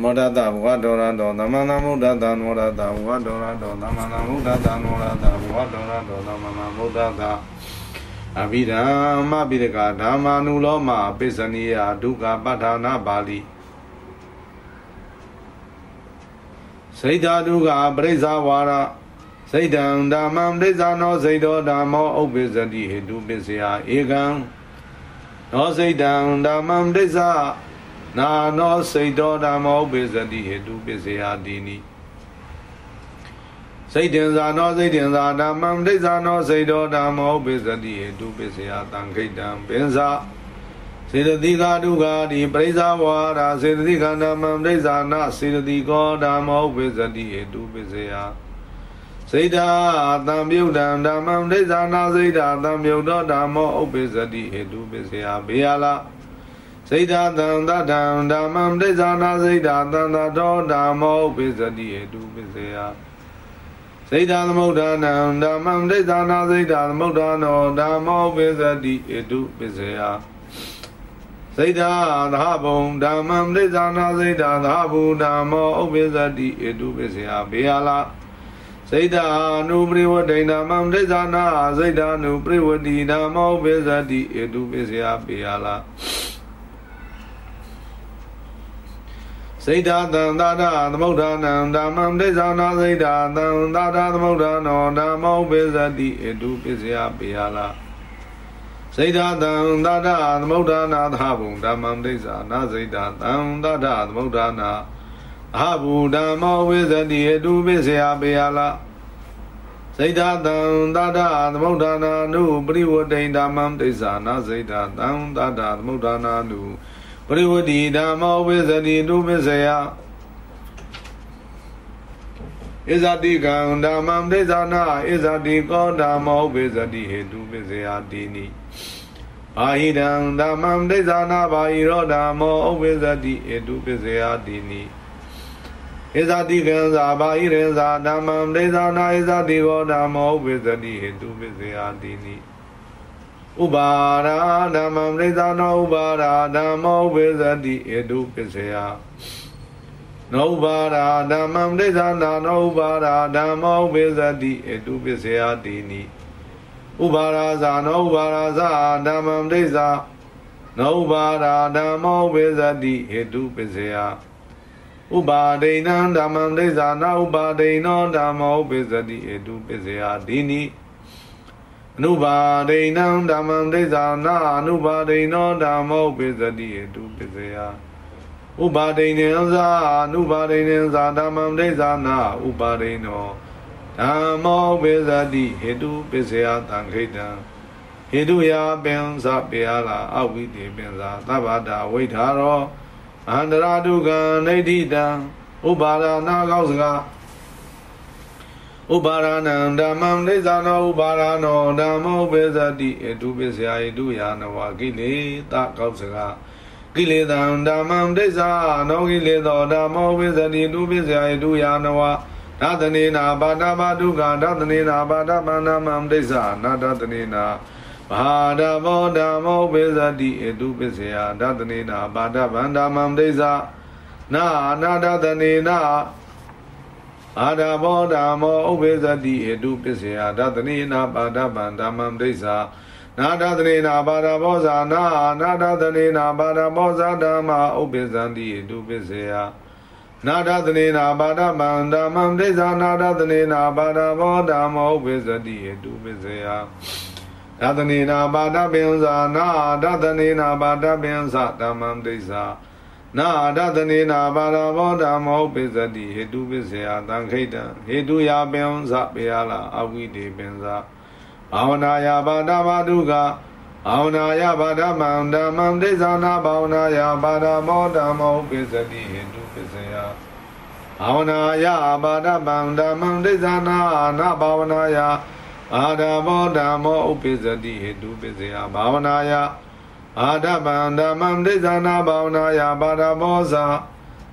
မောဒတဘဝဒေါရတောသမန္တမုဒ္ဒတနောဒတဘဝဒေါရတောသမန္တမုဒ္ဒတနောဒတဘဝဒေါရတောသမန္တမုဒ္ဒတအဘိဓမ္မပိရကဓမ္မာနုလောမပိစနိယဒုက္ခပဋ္ဌာနာပါဠိစိတ်ဓာတုကပရိစ္ဆဝါရစိတ်တံဓမ္မံပရိစ္ဆာနောစိတ်တော်ဓမ္မောဥပ္ပစ္စတိဟေတုပစ္စယဧကံနောစိတ်တံဓမ္မံပရိစ္ဆာ နာနောစိတ်တော်ဓမ္မောဥပ္ပစ္စတိဟေတုပစ္စယတိနိစိတ်တင်္ဇာနောစိတ်တင်္ဇာဓမ္မံပရိစ္ဆာနောစိတ်တော်ဓမ္မောဥပ္ပစ္စတိဟေတုပစ္စယတံခိတံပင်္စစေတသိကာဒုက္ခဒီပရိစ္ဆာဝါရာစေတသိကန္တမံပရိစ္ဆာနာစေတသိကောဓမ္မောဥပ္ပစ္စတိဟေတုပစ္စယစိတ်တာတံမြုတ်တံဓမ္မံဒိဋ္ဌာနာစိတ်တာတံမြုတ်တော်ဓမ္မောဥပ္ပစ္စတိဟေတုပစ္စယဘေယလာ စိတ်တာတံတတံဓမ္မံဒိဋ္ဌာနာစိတ်တာတံတတော်ဓမ္မောဥပ္ပစ္စတိဟေတုပစ္စယစိတ်တာသမုဒ္ဒနာဓမ္မံဒိဋ္ဌာနာစိတ်တာသမုဒ္ဒနောဓမ္မောဥပ္ပစ္စတိဟေတုပစ္စယစိတ်တာသဟဘုံဓမ္မံဒိဋ္ဌာနာစိတ်တာသဟဘူဓမ္မောဥပ္ပစ္စတိဟေတုပစ္စယဘေယလာစိတ်တာနုပရိဝဒိဏမံဒိသနာစိတ်တာနုပရိဝတိဓမ္မောပိသတိဧတုပိစယပေယလာ စိတ်တာတံသာဒသမုဋ္ဌာနံဓမ္မံဒိသနာစိတ်တာတံသာဒသမုဋ္ဌာနောဓမ္မောပိသတိဧတုပိစယပေယလာစိတ်တာတံသာဒသမုဋ္ဌာနာသဘုံဓမ္မံဒိသနာစိတ်တာတံသာဒသမုဋ္ဌာနာအဘုဓမ္မောဝိဇတိအတုပိစယပေယလာစိတ်ဓာတံတတသမုဋ္ဌာနာနုပရိဝတိဓမ္မံတိစ္ဆာနာစိတ်ဓာတံတတသမုဋ္ဌာနာနု ပရိဝတိဓမ္မောဝိဇတိတုပိစယဣဇတိကံဓမ္မံတိစ္ဆာနာဣဇတိကောဓမ္မောဝိဇတိဟေတုပိစယတိနိအာဟိတံဓမ္မံတိစ္ဆာနာဘာဟိရောဓမ္မောဥပိစတိဟေတုပိစယတိနိဣဇတိကံသာဘာဣရေသာဓမ္မံဒိသနာဣဇတိဘောဓမ္မောဝိသတိဟေတုပိစေယတိနိ ဥပါရာဓမ္မံဒိသနာဥပါရာဓမ္မောဝိသတိဟေတုပိစေယနောဥပါရာဓမ္မံဒိသနာနောဥပါရာဓမ္မောဝိသတိဟေတုပိစေယတိနိဥပါရာဇာနောဥပါရာဇာဓမ္မံဒိသနောဥပါရာဓမ္မောဝိသတိဟေတုပိစေယဥပါဒိဏံဓမ္မံဒိသနာဥပါဒိနောဓမ္မောပိစတိဧတုပစ္စယဒီနိ အနုပါဒိဏံဓမ္မံဒိသနာအနုပါဒိနောဓမ္မောပိစတိဧတုပစ္စယဥပါဒိနေဇာအနုပါဒိနေဇာဓမ္မံဒိသနာဥပါဒိနောဓမ္မောပိစတိဟေတုပစ္စယတံခိတံဟေတုယာပင်္စပေယလာအဝိတေပင်္စသဗ္ဗတာဝိထာရောအန္တရာဒုက္ခနေတိတံဥပါဒနာကောက်စကား ဥပါရဏံဓမ္မံဒိသနောဥပါရနောဓမ္မောပေသတိအတုပစ္စယဣတုယာနဝကိလေသကောက်စကားကိလေသံဓမ္မံဒိသနောကိလေသောဓမ္မောပေသတိတုပစ္စယဣတုယာနဝဒသနေနာပါဒပါဒုက္ခဒသနေနာပါဒပန္နမံဒိသနာဒသနေနာမဟာဓမ္မောဓမ္မောပိသတိအတုပစ္စယဒသနေနာပါဒဗန္ဓမံဒိသနာနာဒသနေနာ အာဒဘောဓမ္မောဥပိသတိအတုပစ္စယဒသနေနာပါဒဗန္ဓမံဒိသနာဒသနေနာပါဒဘောဇာနာနာဒသနေနာပါဒဘောဇာဓမ္မဥပိသန္တိအတုပစ္စယနာဒသနေနာပါဒဗန္ဓမံဒိသနာဒသနေနာပါဒဘောဓမ္မောဥပိသတိအတုပစ္စယဒသနေနာပါဒပင်္စာနာဒသနေနာပါဒပင်္စာဓမ္မံဒိဋ္ဌာ နာဒသနေနာပါဒဘောဓမ္မောပိစတိဟေတုပိစေယတံခိတံဟေတုယာပင်္စာပေယလာအဝိတေပင်္စာဘာဝနာယပါဒဘာဒုကဘာဝနာယပါဒမံဓမ္မံဒိဋ္ဌာနာဘာဝနာယပါဒမောဓမ္မောပိစတိဟေတုပိစေယဘာဝနာယပါဒမံဓမ္မံဒိဋ္ဌာနာနာဘာဝနာယအာဒဘောဓမ္မောဥပိစတိဟေတုပိစယဘာဝနာယ အာဒဗံဓမ္မံဒိသနာဘာဝနာယဘာဒဘောဇာ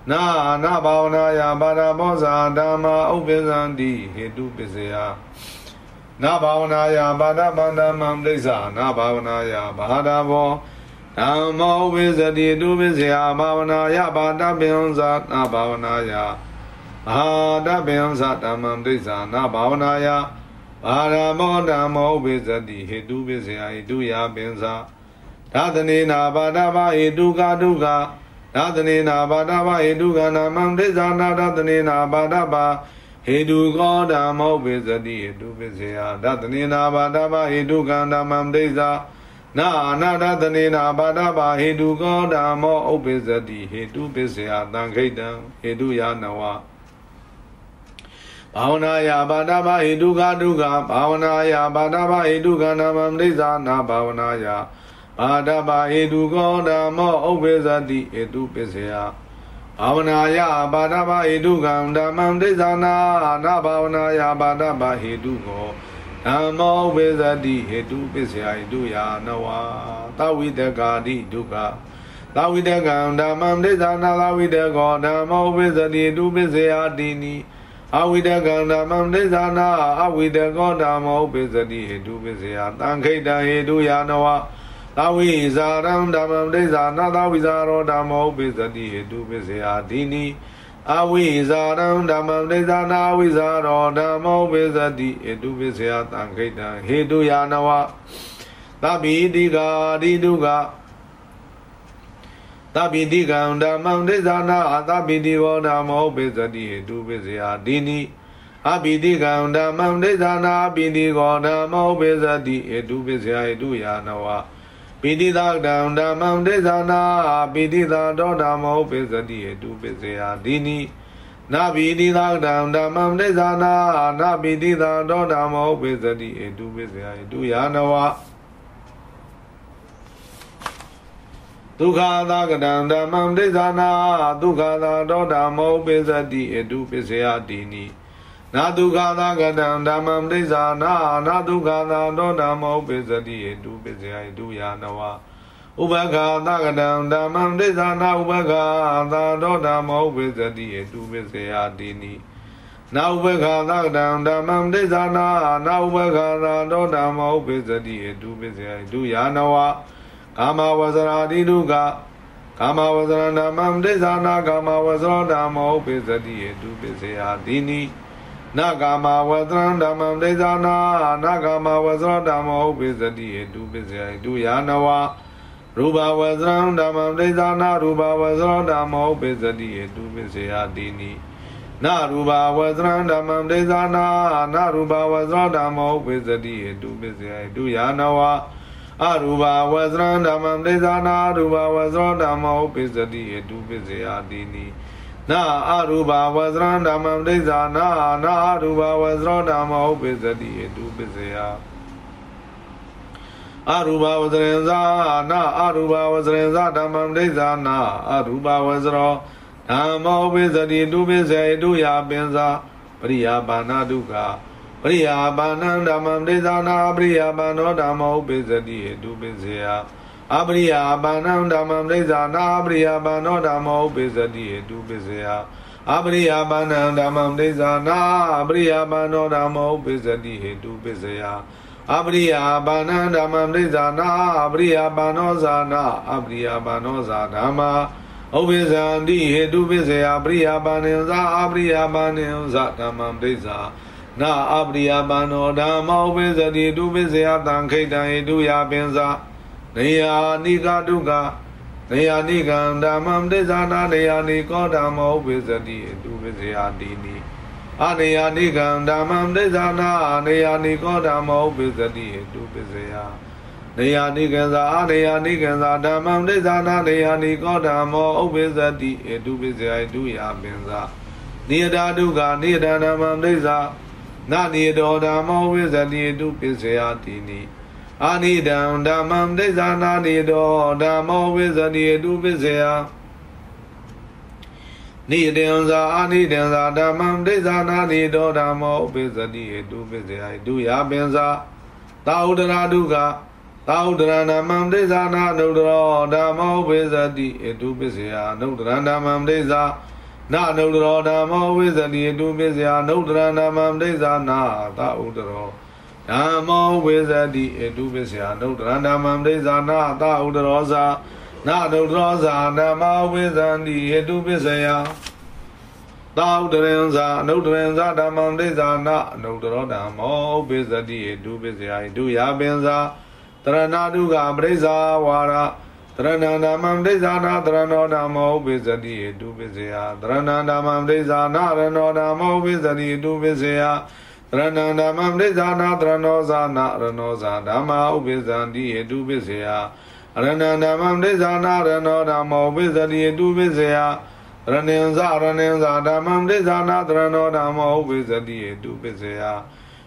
နာနာဘာဝနာယဘာဒဘောဇာဓမ္မာဥပိစံတိဟေတုပိစယနာဘာဝနာယဘာဒဗံဓမ္မံဒိသနာဘာဝနာယဘာဒဘောဓမ္မောဝိဇတိတုပိစယဘာဝနာယဘာတပင်္စနာဘာဝနာယအာတပင်္စဓမ္မံဒိဋ္ဌာနာဘာဝနာယအာရမောဓမ္မောဝိဇတိဟေတုပိစယဟေတုယပင်္စ သာသနေနာဘာတဘာဟေတုကဒုက္ခသာသနေနာဘာတဘာဟေတုကနာမံဒိဋ္ဌာနာသာသနေနာဘာတဘာဟေတုကောဓမ္မောပိစတိဟေတုပိစယသာသနေနာဘာတဘာဟေတုကံဓမ္မံဒိဋ္ဌာနာအနာတတနေနာဘာဒဘာဟေတုကောဓမ္မောဥပ္ပိသတိဟေတုပစ္စယတံခိတံဟေတုယာနဝဘာဝနာယဘာဒဘာဟေတုကဒုက္ခဘာဝနာယဘာဒဘာဟေတုကနာမမနိစ္စနာဘာဝနာယ ဘာဒဘာဟေတုကောဓမ္မောဥပ္ပိသတိဟေတုပစ္စယဘာဝနာယဘာဒဘာဟေတုကံဓမ္မံဒိသနာနာဘာဝနာယဘာဒဘာဟေတုကောဓမ္မောဝိဇတိဟေတုပစ္စယဟိတုယာနဝသဝိတကာတိဒုက္ခသဝိတကံဓမ္မံဒိသနာသဝိတကောဓမ္မောဝိဇတိဟိတုပစ္စယတိနိအဝိတကံဓမ္မံဒိသနာအဝိတကောဓမ္မောပစ္စတိဟိတုပစ္စယတံခိတံဟေတုယာနဝ သဝိဇာရံဓမ္မံဒိသနာသဝိဇာရောဓမ္မောပစ္စတိဟေတုပစ္စယတိနိအဝိဇာရံဓမ္မံဒိသနာဝိဇာရောဓမ္မောပိစတိဧတုပိစယတံခိတံဟေတုယာနဝသဗ္ဗိတိကာတိတုကသဗ္ဗိတိကံဓမ္မံဒိသနာအသဗ္ဗိတိဝဓမ္မောပိစတိဟေတုပိစယဒီနိအပိတိကံဓမ္မံဒိသနာပိတိကောဓမ္မောပိစတိဟေတုပိစယဟေတုယာနဝ ပိတိသာတံဓမ္မံဒိသနာပိတိသာတောဓမ္မောပိစတိဟတုပိစယဒီနိနာပိတိသာတံဓမ္မံဒိသနာနာပိတိသာတောဓမ္မောပိစတိဟတုပိစယဟတုယာနဝဒုက္ခသာကတံဓမ္မံဒိသနာဒုက္ခသာတောဓမ္မောပိစတိဟတုပိစယဒီနိ နာဒုက္ခသာကတံဓမ္မံဒိသနာနာဒုက္ခသာတောဓမ္မောပိစတိဟတုပိစယဟတုယာနဝဥပက္ခသကတံဓမ္မံဒိသနာဥပက္ခသာတောဓမ္မောပိစတိဟတုပိစယတိနိနာဥပက္ခသကတံဓမ္မံဒိသနာနာဥပက္ခသာတောဓမ္မောပိစတိဟတုပိစယဟတုယာနဝကာမဝဇရာတိဒုက္ခကာမဝဇရဏမံဒိသနာကာမဝဇရောဓမ္မောပိစတိဟတုပိစယတိနိ နာဂမဝသရံဓမ္မံဒိသနာနာဂမဝဇရဓမ္မောပိစတိဟတုပိစယတုယာနဝရူပဝဇရံဓမ္မံဒိသနာရူပဝဇရဓမ္မောပိစတိဟတုပိစယတိနိနာရူပဝဇရံဓမ္မံဒိသနာနာရူပဝဇရဓမ္မောပိစတိဟတုပိစယတုယာနဝအရူပဝဇရံဓမ္မံဒိသနာရူပဝဇရဓမ္မောပိစတိဟတုပိစယတိနိ နာအရူပဝဇရံဓမ္မံဒိသနာနာအရူပဝဇရောဓမ္မောပိစတိဟတုပိစယအရူပဝဇရင်ဇာနာအရူပဝဇရင်ဇာဓမ္မံဒိသနာအရူပဝဇရောဓမ္မောပိစတိတုပိစယတုယပင်္စာပရိယာဘာနာဒုက္ခပရိယာဘာနံဓမ္မံဒိသနာပရိယာဘာနောဓမ္မောပိစတိဟတုပိစယ အပရိယာဘာနံဓမ္မံဒိသနာအပရိယာဘာနောဓမ္မောပိစတိဟတုပိစယအပရိယာဘာနံဓမ္မံဒိသနာအပရိယာဘာနောဓမ္မောပိစတိဟတုပိစယအပရိယာဘာနံဓမ္မံဒိသနာအပရိယာဘာနောဇာနာအပရိယာဘာနောဇာဓမ္မာဥပိဇံတိဟေတုပိစယပရိယာဘာနိဇာအပရိယာဘာနိဇာဓမ္မံဒိသနာအပရိယာဘာနောဓမ္မောပိစတိတုပိစယတံခိတံဟေတုယပင်္စာ နေယာနိကဒုက္ခနေယာနိကံဓမ္မံဒိသနာနေယာနိကောဓမ္မောပိစတိတုပိစယတိနိအနေယာနိကံဓမ္မံဒိသနာနေယာနိကောဓမ္မောပိစတိတုပိစယနေယာနိကံသာအနေယာနိကံသာဓမ္မံဒိသနာနေယာနိကောဓမ္မောဥပိစတိတုပိစယတုယပင်သာနိယတာဒုက္ခနိယတဓမ္မံဒိသနာနိတောဓမ္မောဝိဇတိတုပိစယတိနိ အာနိဒံဓမ္မံဒိသနာနိတောဓမ္မောဝိဇတိတုပိစယနိတေံသာအာနိတေံသာဓမ္မံဒိသနာနိတောဓမ္မောပိစတိတုပိစယတုယပင်သာသာဥဒရာဒုက္ခသာဥဒရဏမံဒိသနာနုဒရောဓမ္မောပိစတိတုပိစယနုဒရဏမံဒိသနာနုဒရောဓမ္မောဝိဇတိတုပိစယနုဒရဏမံဒိသနာသာဥဒရော ဓဓမ္မောဝိဇတိအတုပစ္စယနုဒ္ဒရဓမ္မံဒိသနာသဥဒရောဇာနာဒုဒရောဇာဓမ္မဝိဇန္တိအတုပစ္စယသာဥဒရင်ဇာအနုဒရင်ဇာဓမ္မံဒိသနာအနုဒရောဓမ္မောဝိဇတိအတုပစ္စယဒုယပင်ဇာတရဏတုကပရိစ္ဆာဝါရတရဏဓမ္မံဒိသနာတရဏောဓမ္မောဝိဇတိအတုပစ္စယတရဏဓမ္မံဒိသနာရဏောဓမ္မောဝိဇတိအတုပစ္စယ ရဏံဓမ္မံဒိသနာတရဏောဇာနာရဏောဇာဓမ္မာဥပိဇံတိအတုပစ္စယရဏံဓမ္မံဒိသနာရဏောဓမ္မောဝိဇတိအတုပစ္စယရဏင်္ဇရဏင်္ဇဓမ္မံဒိသနာတရဏောဓမ္မောဝိဇတိအတုပစ္စယ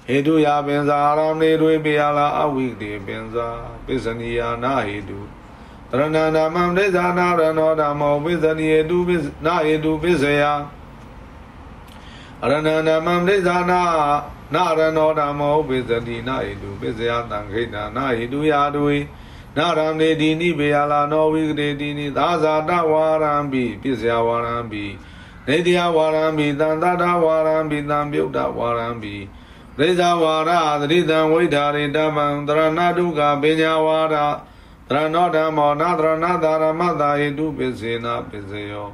ဟေတုယပင်္စာအာရမေတွေပိယလာအဝိတေပင်္စာပစ္စနိယာနာဟေတုတရဏဓမ္မံဒိသနာရဏောဓမ္မောဝိဇတိအတုပစ္စနာဟေတုပစ္စယ အရဏံဓမ္မံဒိသနာနာရဏောဓမ္မောပိစတိနာဟိတုပစ္စယတံခိတနာဟိတုယာတွေနာရမေတိနိဘေယလာနောဝိကရေတိနိသာဇာတဝါရံပိပစ္စယဝါရံပိနေတယဝါရံပိတံတတဝါရံပိတံပြုတ်တဝါရံပိရိဇဝါရသတိတံဝိဓာရိတမံတရဏတုကပညာဝါရတရဏောဓမ္မောနာတရဏသာရမတာဟိတုပစ္စေနာပစ္စယော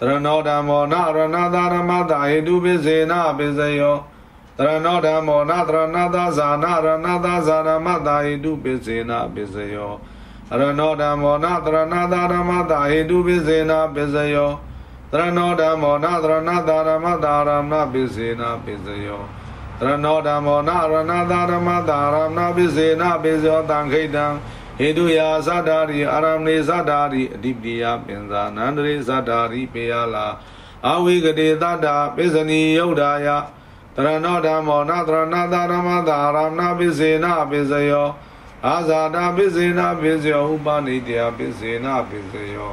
တရဏောဓမ္မောနာရဏသာရမတာဟိတုပစ္စေနာပစ္စယောတရဏောဓမ္မောနာတရဏသာဇာနာရဏသာဇာရမတာဟိတုပစ္စေနာပစ္စယောရဏောဓမ္မောနာတရဏသာရမတာဟိတုပစ္စေနာပစ္စယောတရဏောဓမ္မောနာတရဏသာရမတာရမပစ္စေနာပစ္စယောတရဏောဓမ္မောနာရဏသာရမတာရမပစ္စေနာပစ္စယောတံခိတံ ဟေတုယာသတ္တာရိအာရမဏေသတ္တာရိအဓိပတိယပင်ဇာနန္တရိသတ္တာရိပေယလာအဝိကတိတတ္တာပစ္စနိယုတ်တာယတရဏောဓမ္မောနတရဏတာရမတာရမဏပစ္စေနာပစ္စယောအာဇာတာပစ္စေနာပစ္စယောဥပနိတယပစ္စေနာပစ္စယော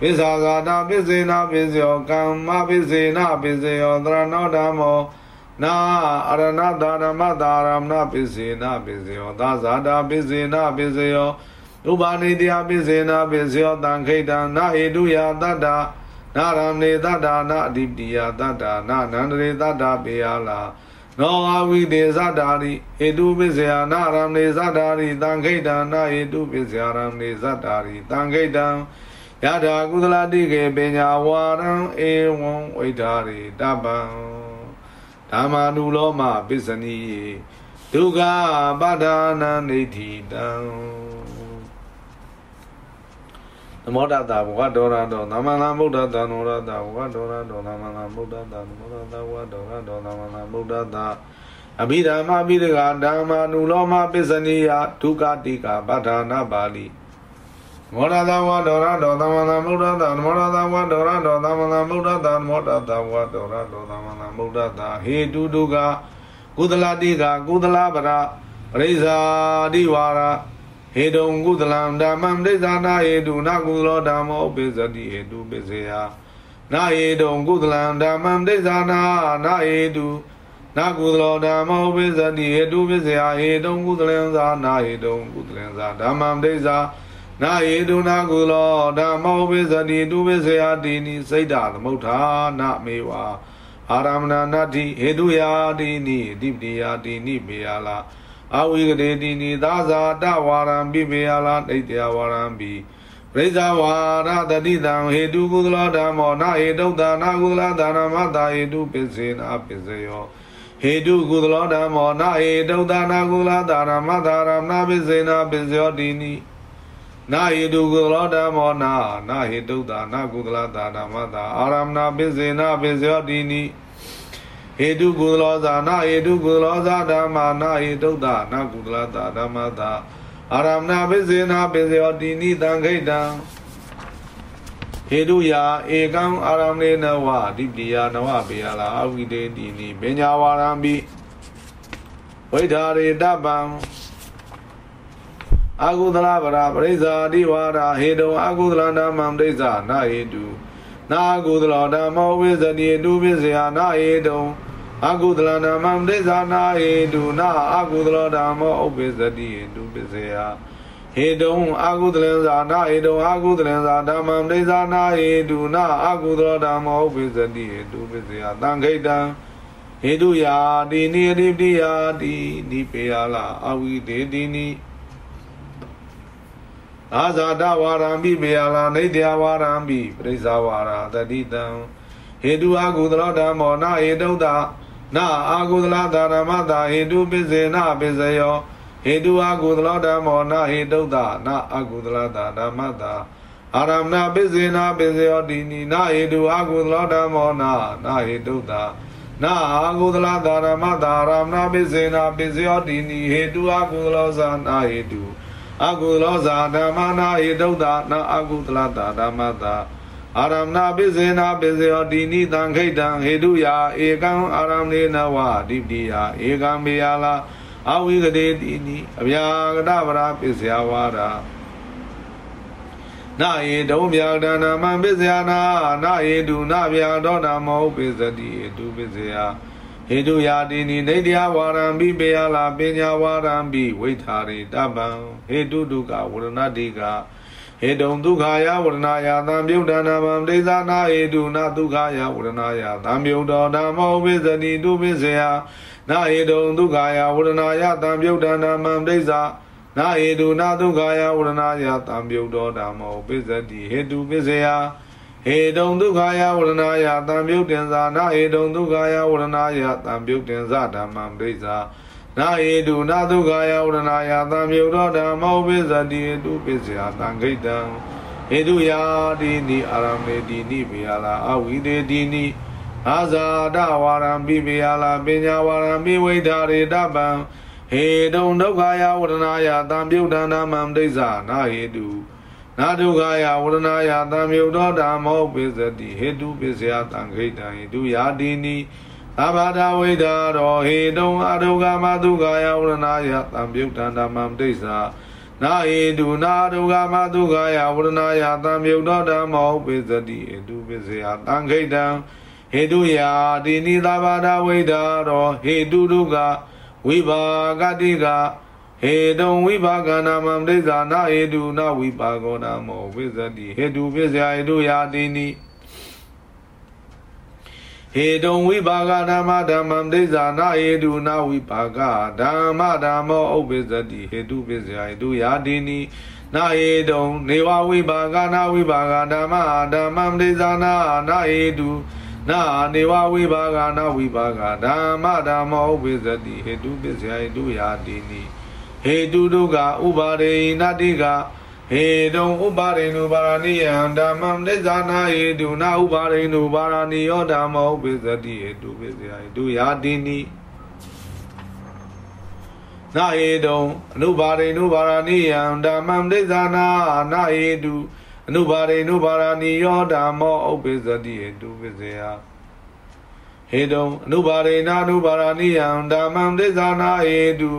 ပိစ္ဆာဇာတာပစ္စေနာပစ္စယောကမ္မပစ္စေနာပစ္စယောတရဏောဓမ္မော နာအရဏတာရမတာရမဏပစ္စေနာပစ္စယောသာဇာတာပစ္စေနာပစ္စယောဥပနိတယပစ္စေနာပစ္စယောတံခိတံနာဟိတုယတတ္တာနာရမဏေတတ္တာနာအဓိပတိယတတ္တာနာနန္တရေတတ္တာပေယလာနောအဝိတေသတ္တာရိဟေတုပစ္စယနာရမဏေသတ္တာရိတံခိတံနာဟေတုပစ္စယရမဏေသတ္တာရိတံခိတံယထာကုသလတိကေပညာဝါရံဧဝံဝိဓာရိတပံ ဓမ္မာနုလောမပစ္စနိယေဒုက္ခပါဒာနနေတိတံနမောတတဘဝဒေါရတောသမန္တဗုဒ္ဓတနောရတဘဝဒေါရတောသမန္တဗုဒ္ဓတနမောတတဘဝဒေါရတောသမန္တဗုဒ္ဓတအဘိဓမ္မာပိဒကဓမ္မာနုလောမပစ္စနိယဒုက္ခတိကပဋ္ဌာနာပါဠိ မောရတဝဒေါရတောသမန္တဗုဒ္ဓတနမောရတဝဒေါရတောသမန္တဗုဒ္ဓတနမောတတဝဒေါရတောသမန္တဗုဒ္ဓတဟေတုဒုက္ခကုသလတိကကုသလပရပရိစ္ဆာတိဝါရဟေတုံကုသလံဓမ္မံဒိသနာဟေတုနကုသလောဓမ္မောပိစတိဟေတုပိစေယနာဟေတုံကုသလံဓမ္မံဒိသနာနာဟေတုနာကုသလောဓမ္မောပိစတိဟေတုပိစေယဟေတုံကုသလံသာနာဟေတုံကုသလံသာဓမ္မံဒိသနာ ဟေတုနာကုလောဓမ္မောပိစတိတုပိစေယတိနိစိတ်တသမုဋ္ဌာနမေဝအာရမဏနာတိဟေတုယာတိနိအဓိပတိယာတိနိမေယလာအဝိကရေတိနိသာဇာတဝါရံပိပေယလာဒိဋ္ဌယဝါရံပိပရိဇဝါရတတိတံဟေတုကုသလဓမ္မောနာဟေတုတာနာကုသလဒါနမတာဟေတုပစ္စေနာပစ္စယောဟေတုကုသလဓမ္မောနာဟေတုတာနာကုသလဒါနမတာရမနာပစ္စေနာပစ္စယောတိနိ နာဟေတုကုသလဓမ္မောနာနာဟေတုတာနာကုသလဒါနမတာအာရမနာပစ္စေနာပစ္စယောတိနိဟေတုကုသလောဇာနာဟေတုကုသလောဇာဓမ္မာနာဟေတုဒ္ဒနာကုသလတာဓမ္မတာအာရမဏပိစေနာပိစေယောတိနိတံခိတံဟေတုယာဧကံအာရမဏေနဝဒိပတိယနဝပေယလာအဝိတေတိနိပညာဝါရံပိဝိဓာရေတပံ အာကုသလပရာပရိစ္ဆာတိဝါဒဟေတုံအာကုသလဓမ္မံဒိဋ္ဌာနာဟေတုနာကုသလောဓမ္မောဝိဇတိတုပိစယနာဟေတုံအကုသလဓမ္မံဒိသနာဟေတုနာအကုသလောဓမ္မောဥပိစတိတုပိစယဟေတုံအကုသလံဇာနာဟေတုံအကုသလံဇာဓမ္မံဒိသနာဟေတုနာအကုသလောဓမ္မောဥပိစတိတုပိစယတံခိတံဟဟေတုယာတိနိရိပတိယာတိနိပေယလာအဝိတေတိနိ အာဇာတဝါရံပိပေယလာနေတယဝါရံပိပရိစ္ဆဝါရာတတိတံဟေတုအာကုသလဓမ္မောနာဟေတုတ္တနာအာကုသလသာရမတာဟေတုပစ္စေနပစ္စယောဟေတုအာကုသလဓမ္မောနာဟေတုတ္တနာအာကုသလသာဓမ္မတာအာရမဏပစ္စေနာပစ္စယောတိနိနာဟေတုအာကုသလဓမ္မောနာနာဟေတုတ္တနာအာကုသလသာရမတာအာရမဏပစ္စေနာပစ္စယောတိနိဟေတုအာကုသလောဇာနာဟေတု အာကုသလောဇာဓမ္မနာဟေတုတ္တနာအာကုသလသာဓမ္မတာအာရမဏပိစေနာပိစေယောတိနိတံခိတံဟေတုယာဧကံအာရမဏေနဝဒိပတိယဧကံမေယလာအဝိကတိတိနိအဗျာကတဗရာပိစယဝါဒနာယေဒုံဗျာဒနာမံပိစယနာနာယေဒုနာဗျာဒေါနာမောပိစတိဟေတုပိစယ ဟေတုယာတိနိနေတယဝါရံပိပေယလာပညာဝါရံပိဝိထာရိတပံဟေတုဒုက္ခဝရဏတိကဟေတုံဒုက္ခယဝရဏယသံပြုတ်တနာမံဒိသနာဟေတုနာဒုက္ခယဝရဏယသံပြုတ်တော်ဓမ္မောပိစတိတုပိစယနာဟေတုံဒုက္ခယဝရဏယသံပြုတ်တနာမံဒိသနာဟေတုနာဒုက္ခယဝရဏယသံပြုတ်တော်ဓမ္မောပိစတိဟေတုပိစယ ဟေတုံဒုက္ခယဝရဏယသံပြုတ်တင်္စာနာဟေတုံဒုက္ခယဝရဏယသံပြုတ်တင်္စာဓမ္မံဒိသနာဟေတုနာဒုက္ခယဝရဏယသံမြုတော်ဓမ္မောပိစတိဟေတုပိစယသံခိတံဟေတုယာတိနိအာရမေတိနိဘေယလာအဝိတေတိနိအာဇာတဝါရံပိဘေယလာပညာဝါရံပိဝိဓာရေတပံဟေတုံဒုက္ခယဝရဏယသံပြုတ်တနာမံဒိသနာဟေတု နာဒုက္ခယဝရဏယသံမြုတော်ဓမ္မောပိစတိဟေတုပိစယသံခိတံဟေတုယာတိနိသဘာဒဝိဒါရောဟေတုံအဒုက္ခမဒုက္ခယဝရဏယသံပြုတ်တန္တမံဒိသနာဟေတုနာဒုက္ခမဒုက္ခယဝရဏယသံပြုတ်တော်ဓမ္မောပိစတိဟေတုပိစယသံခိတံဟေတုယာတိနိသဘာဒဝိဒါရောဟေတုဒုက္ခဝိဘာဂတိက ဟေတုံဝိဘာကနာမံဒိသနာဟေတုနာဝိပါကောနာမောဝိဇတိဟေတုပိစယဟေတုယာတိနိဟေတုံဝိပါကဓမ္မဓမ္မံဒိသနာဟေတုနာဝိပါကဓမ္မဓမ္မောဥပ္ပဇ္တိဟေတုပိစယဟေတုယာတိနိနာဟေတုံနေဝဝိပါကနာဝိပါကဓမ္မဓမ္မံဒိသနာနာဟေတုနာနေဝဝိပါကနာဝိပါကဓမ္မဓမ္မောဥပ္ပဇ္တိဟေတုပိစယဟေတုယာတိနိ ဟေတုဒုက္ခဥပါရေနတိကဟေတုံဥပါရိနုပါရဏိယံဓမ္မံဒိသနာဟေတုနာဥပါရိနုပါရဏိယောဓမ္မောပိစတိဟေတုပိစယဟေတုယာတိနိနာဟေတုံအနုပါရိနုပါရဏိယံဓမ္မံဒိသနာနာဟေတုအနုပါရိနုပါရဏိယောဓမ္မောဥပိစတိဟေတုပိစယဟေတုံအနုပါရိနာအနုပါရဏိယံဓမ္မံဒိသနာဟေတု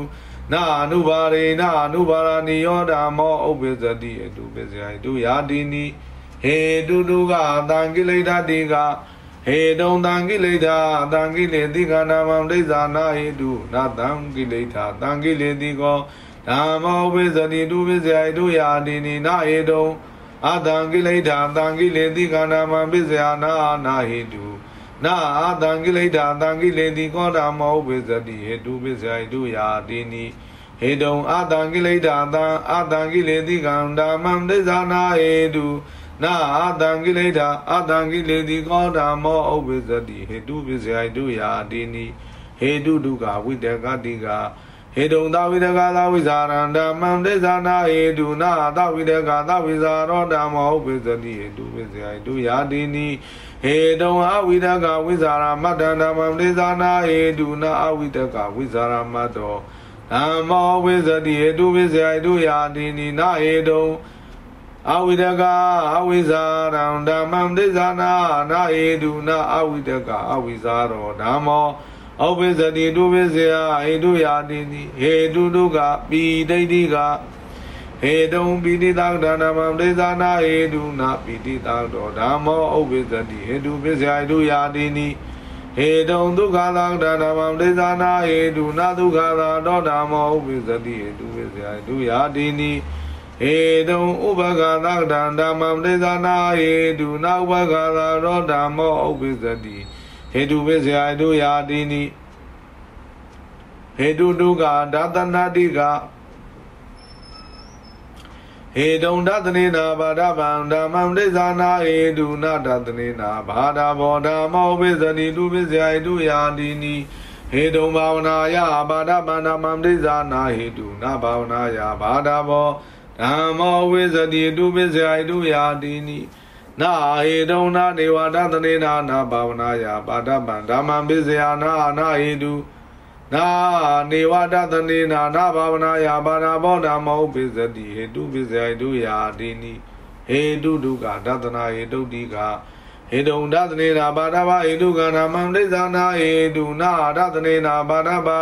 နာအနုပါရေနာအနုပါရဏိယောဓမ္မောဥပ္ပဇတိအတုပစ္စယတုယာတိနိဟေတုတုကတံကိလေသာတိကဟေတုံတံကိလေသာတံကိလေတိကနာမံဒိသနာဟေတုနာတံကိလေသာတံကိလေတိကောဓမ္မောဝိဇတိတုပစ္စယတုယာတိနိနာဟေတုံအတံကိလေသာတံကိလေတိကနာမံပစ္စယနာနာဟေတု နာအာတံကိလေသာတံကိလေတိကောဓမောဝိဇတိဟေတုပစ္စယတုယာတိနိဟေတုံအာတံကိလေသာတံအာတံကိလေတိကံဓမ္မံဒိသနာဟေတုနာအာတံကိလေသာအာတံကိလေတိကောဓမောဥပ္ပဇတိဟေတုပစ္စယတုယာတိနိဟေတုဒုက္ခဝိတကတိကဟေတုံသဝိတကသဝိဇာရံဓမ္မံဒိသနာဟေတုနာသဝိတကသဝိဇာရောဓမ္မောဥပ္ပဇတိဟေတုပစ္စယတုယာတိနိ ဟေတုံအဝိတကဝိဇာရမတ္တဓမ္မံဒိသနာဟေတုနာအဝိတကဝိဇာရမတ္တောဓမ္မောဝိဇတိဟေတုပစ္စယတုယာတိနိနာဟေတုံအဝိတကအဝိဇာရံဓမ္မံဒိသနာနာဟေတုနာအဝိတကအဝိဇာရောဓမ္မောဩပိစတိတုပိစယဟေတုယာတိနိဟေတုဒုက္ခပိဒိဋ္ဌိက ဟေတုံပိတိသာဒနာမံဒိသနာဟေတုနာပိတိသာတောဓမ္မောဩပိစတိဟေတုပိစယဟေတုယာတိနိဟေတုံဒုက္ခသာဒနာမံဒိသနာဟေတုနာဒုက္ခသာတောဓမ္မောဩပိစတိဟေတုပိစယဟေတုယာတိနိဟေတုံဥပကသဒန္ဓမ္မံဒိသနာဟေတုနာဥပကသာရောဓမ္မောဩပိစတိဟဟေတုပစ္စယဟေတုယာတိနိဟေတုတုကဒါတနာတိက ဟေတုံဒသနေနာဘာဒဗံဓမ္မံဒိသနာဟေတုနာဒသနေနာဘာဒဘောဓမ္မောပိစတိတုပစ္စယဟေတုယာတိနိဟေတုံဘာဝနာယဘာဒဗံဓမ္မံဒိသနာဟေတုနာဘာဝနာယဘာဒဘောဓမ္မောဝိစတိတုပစ္စယဟေတုယာတိနိနာဟေတုံနာနေဝဒသနေနာနာဘာဝနာယဘာဒဗံဓမ္မံပစ္စယနာနာဟေတု နာနေဝတသနေနာနာဘာဝနာယဘာနာဘောဓမ္မောပိစတိဟေတုပိစယတုယာတိနိဟေတုဒုက္ခဒသနာဟေတုတိကဟေတုံဒသနေနာဘာဒဘာဟေတုကနာမံဒိသနာဟေတုနာဒသနေနာဘာဒဘာ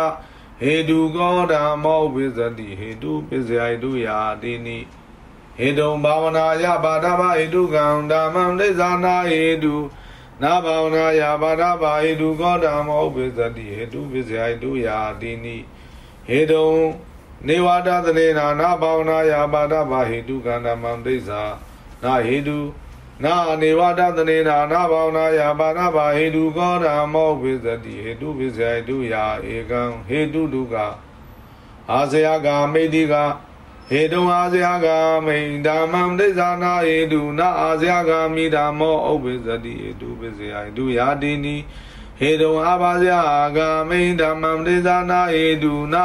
ဟေတုကောဓမ္မောပိစတိဟေတုပိစယတုယာတိနိဟေတုံဘာဝနာယဘာဒဘာဟေတုကံဓမ္မံဒိသနာဟေတု နာဘာဝနာယာဘာဒဘာဟေတုကောဓမ္မောပိစတိဟေတုပိစယတုယာတိနိဟေတုံနေဝဒသနေနာနာဘာဝနာယာဘာဒဘာဟေတုကန္ဓမံဒိသနာဟေတုနာနေဝဒသနေနာနာဘာဝနာယာဘာဒဘာဟေတုကောဓမ္မောပိစတိဟေတုပိစယတုယာဧကံဟေတုတုကအာဇယဂာမေတိက ဟေတုံအာဇယဂာမိန်ဓမ္မံဒိသနာဟေတုနာအာဇယဂာမိဓမ္မောဥပ္ပဇတိဟေတုပိစယဟေတုယာတိနိဟေတုံအာဘာဇယဂာမိန်ဓမ္မံဒိသနာဟေတုနာ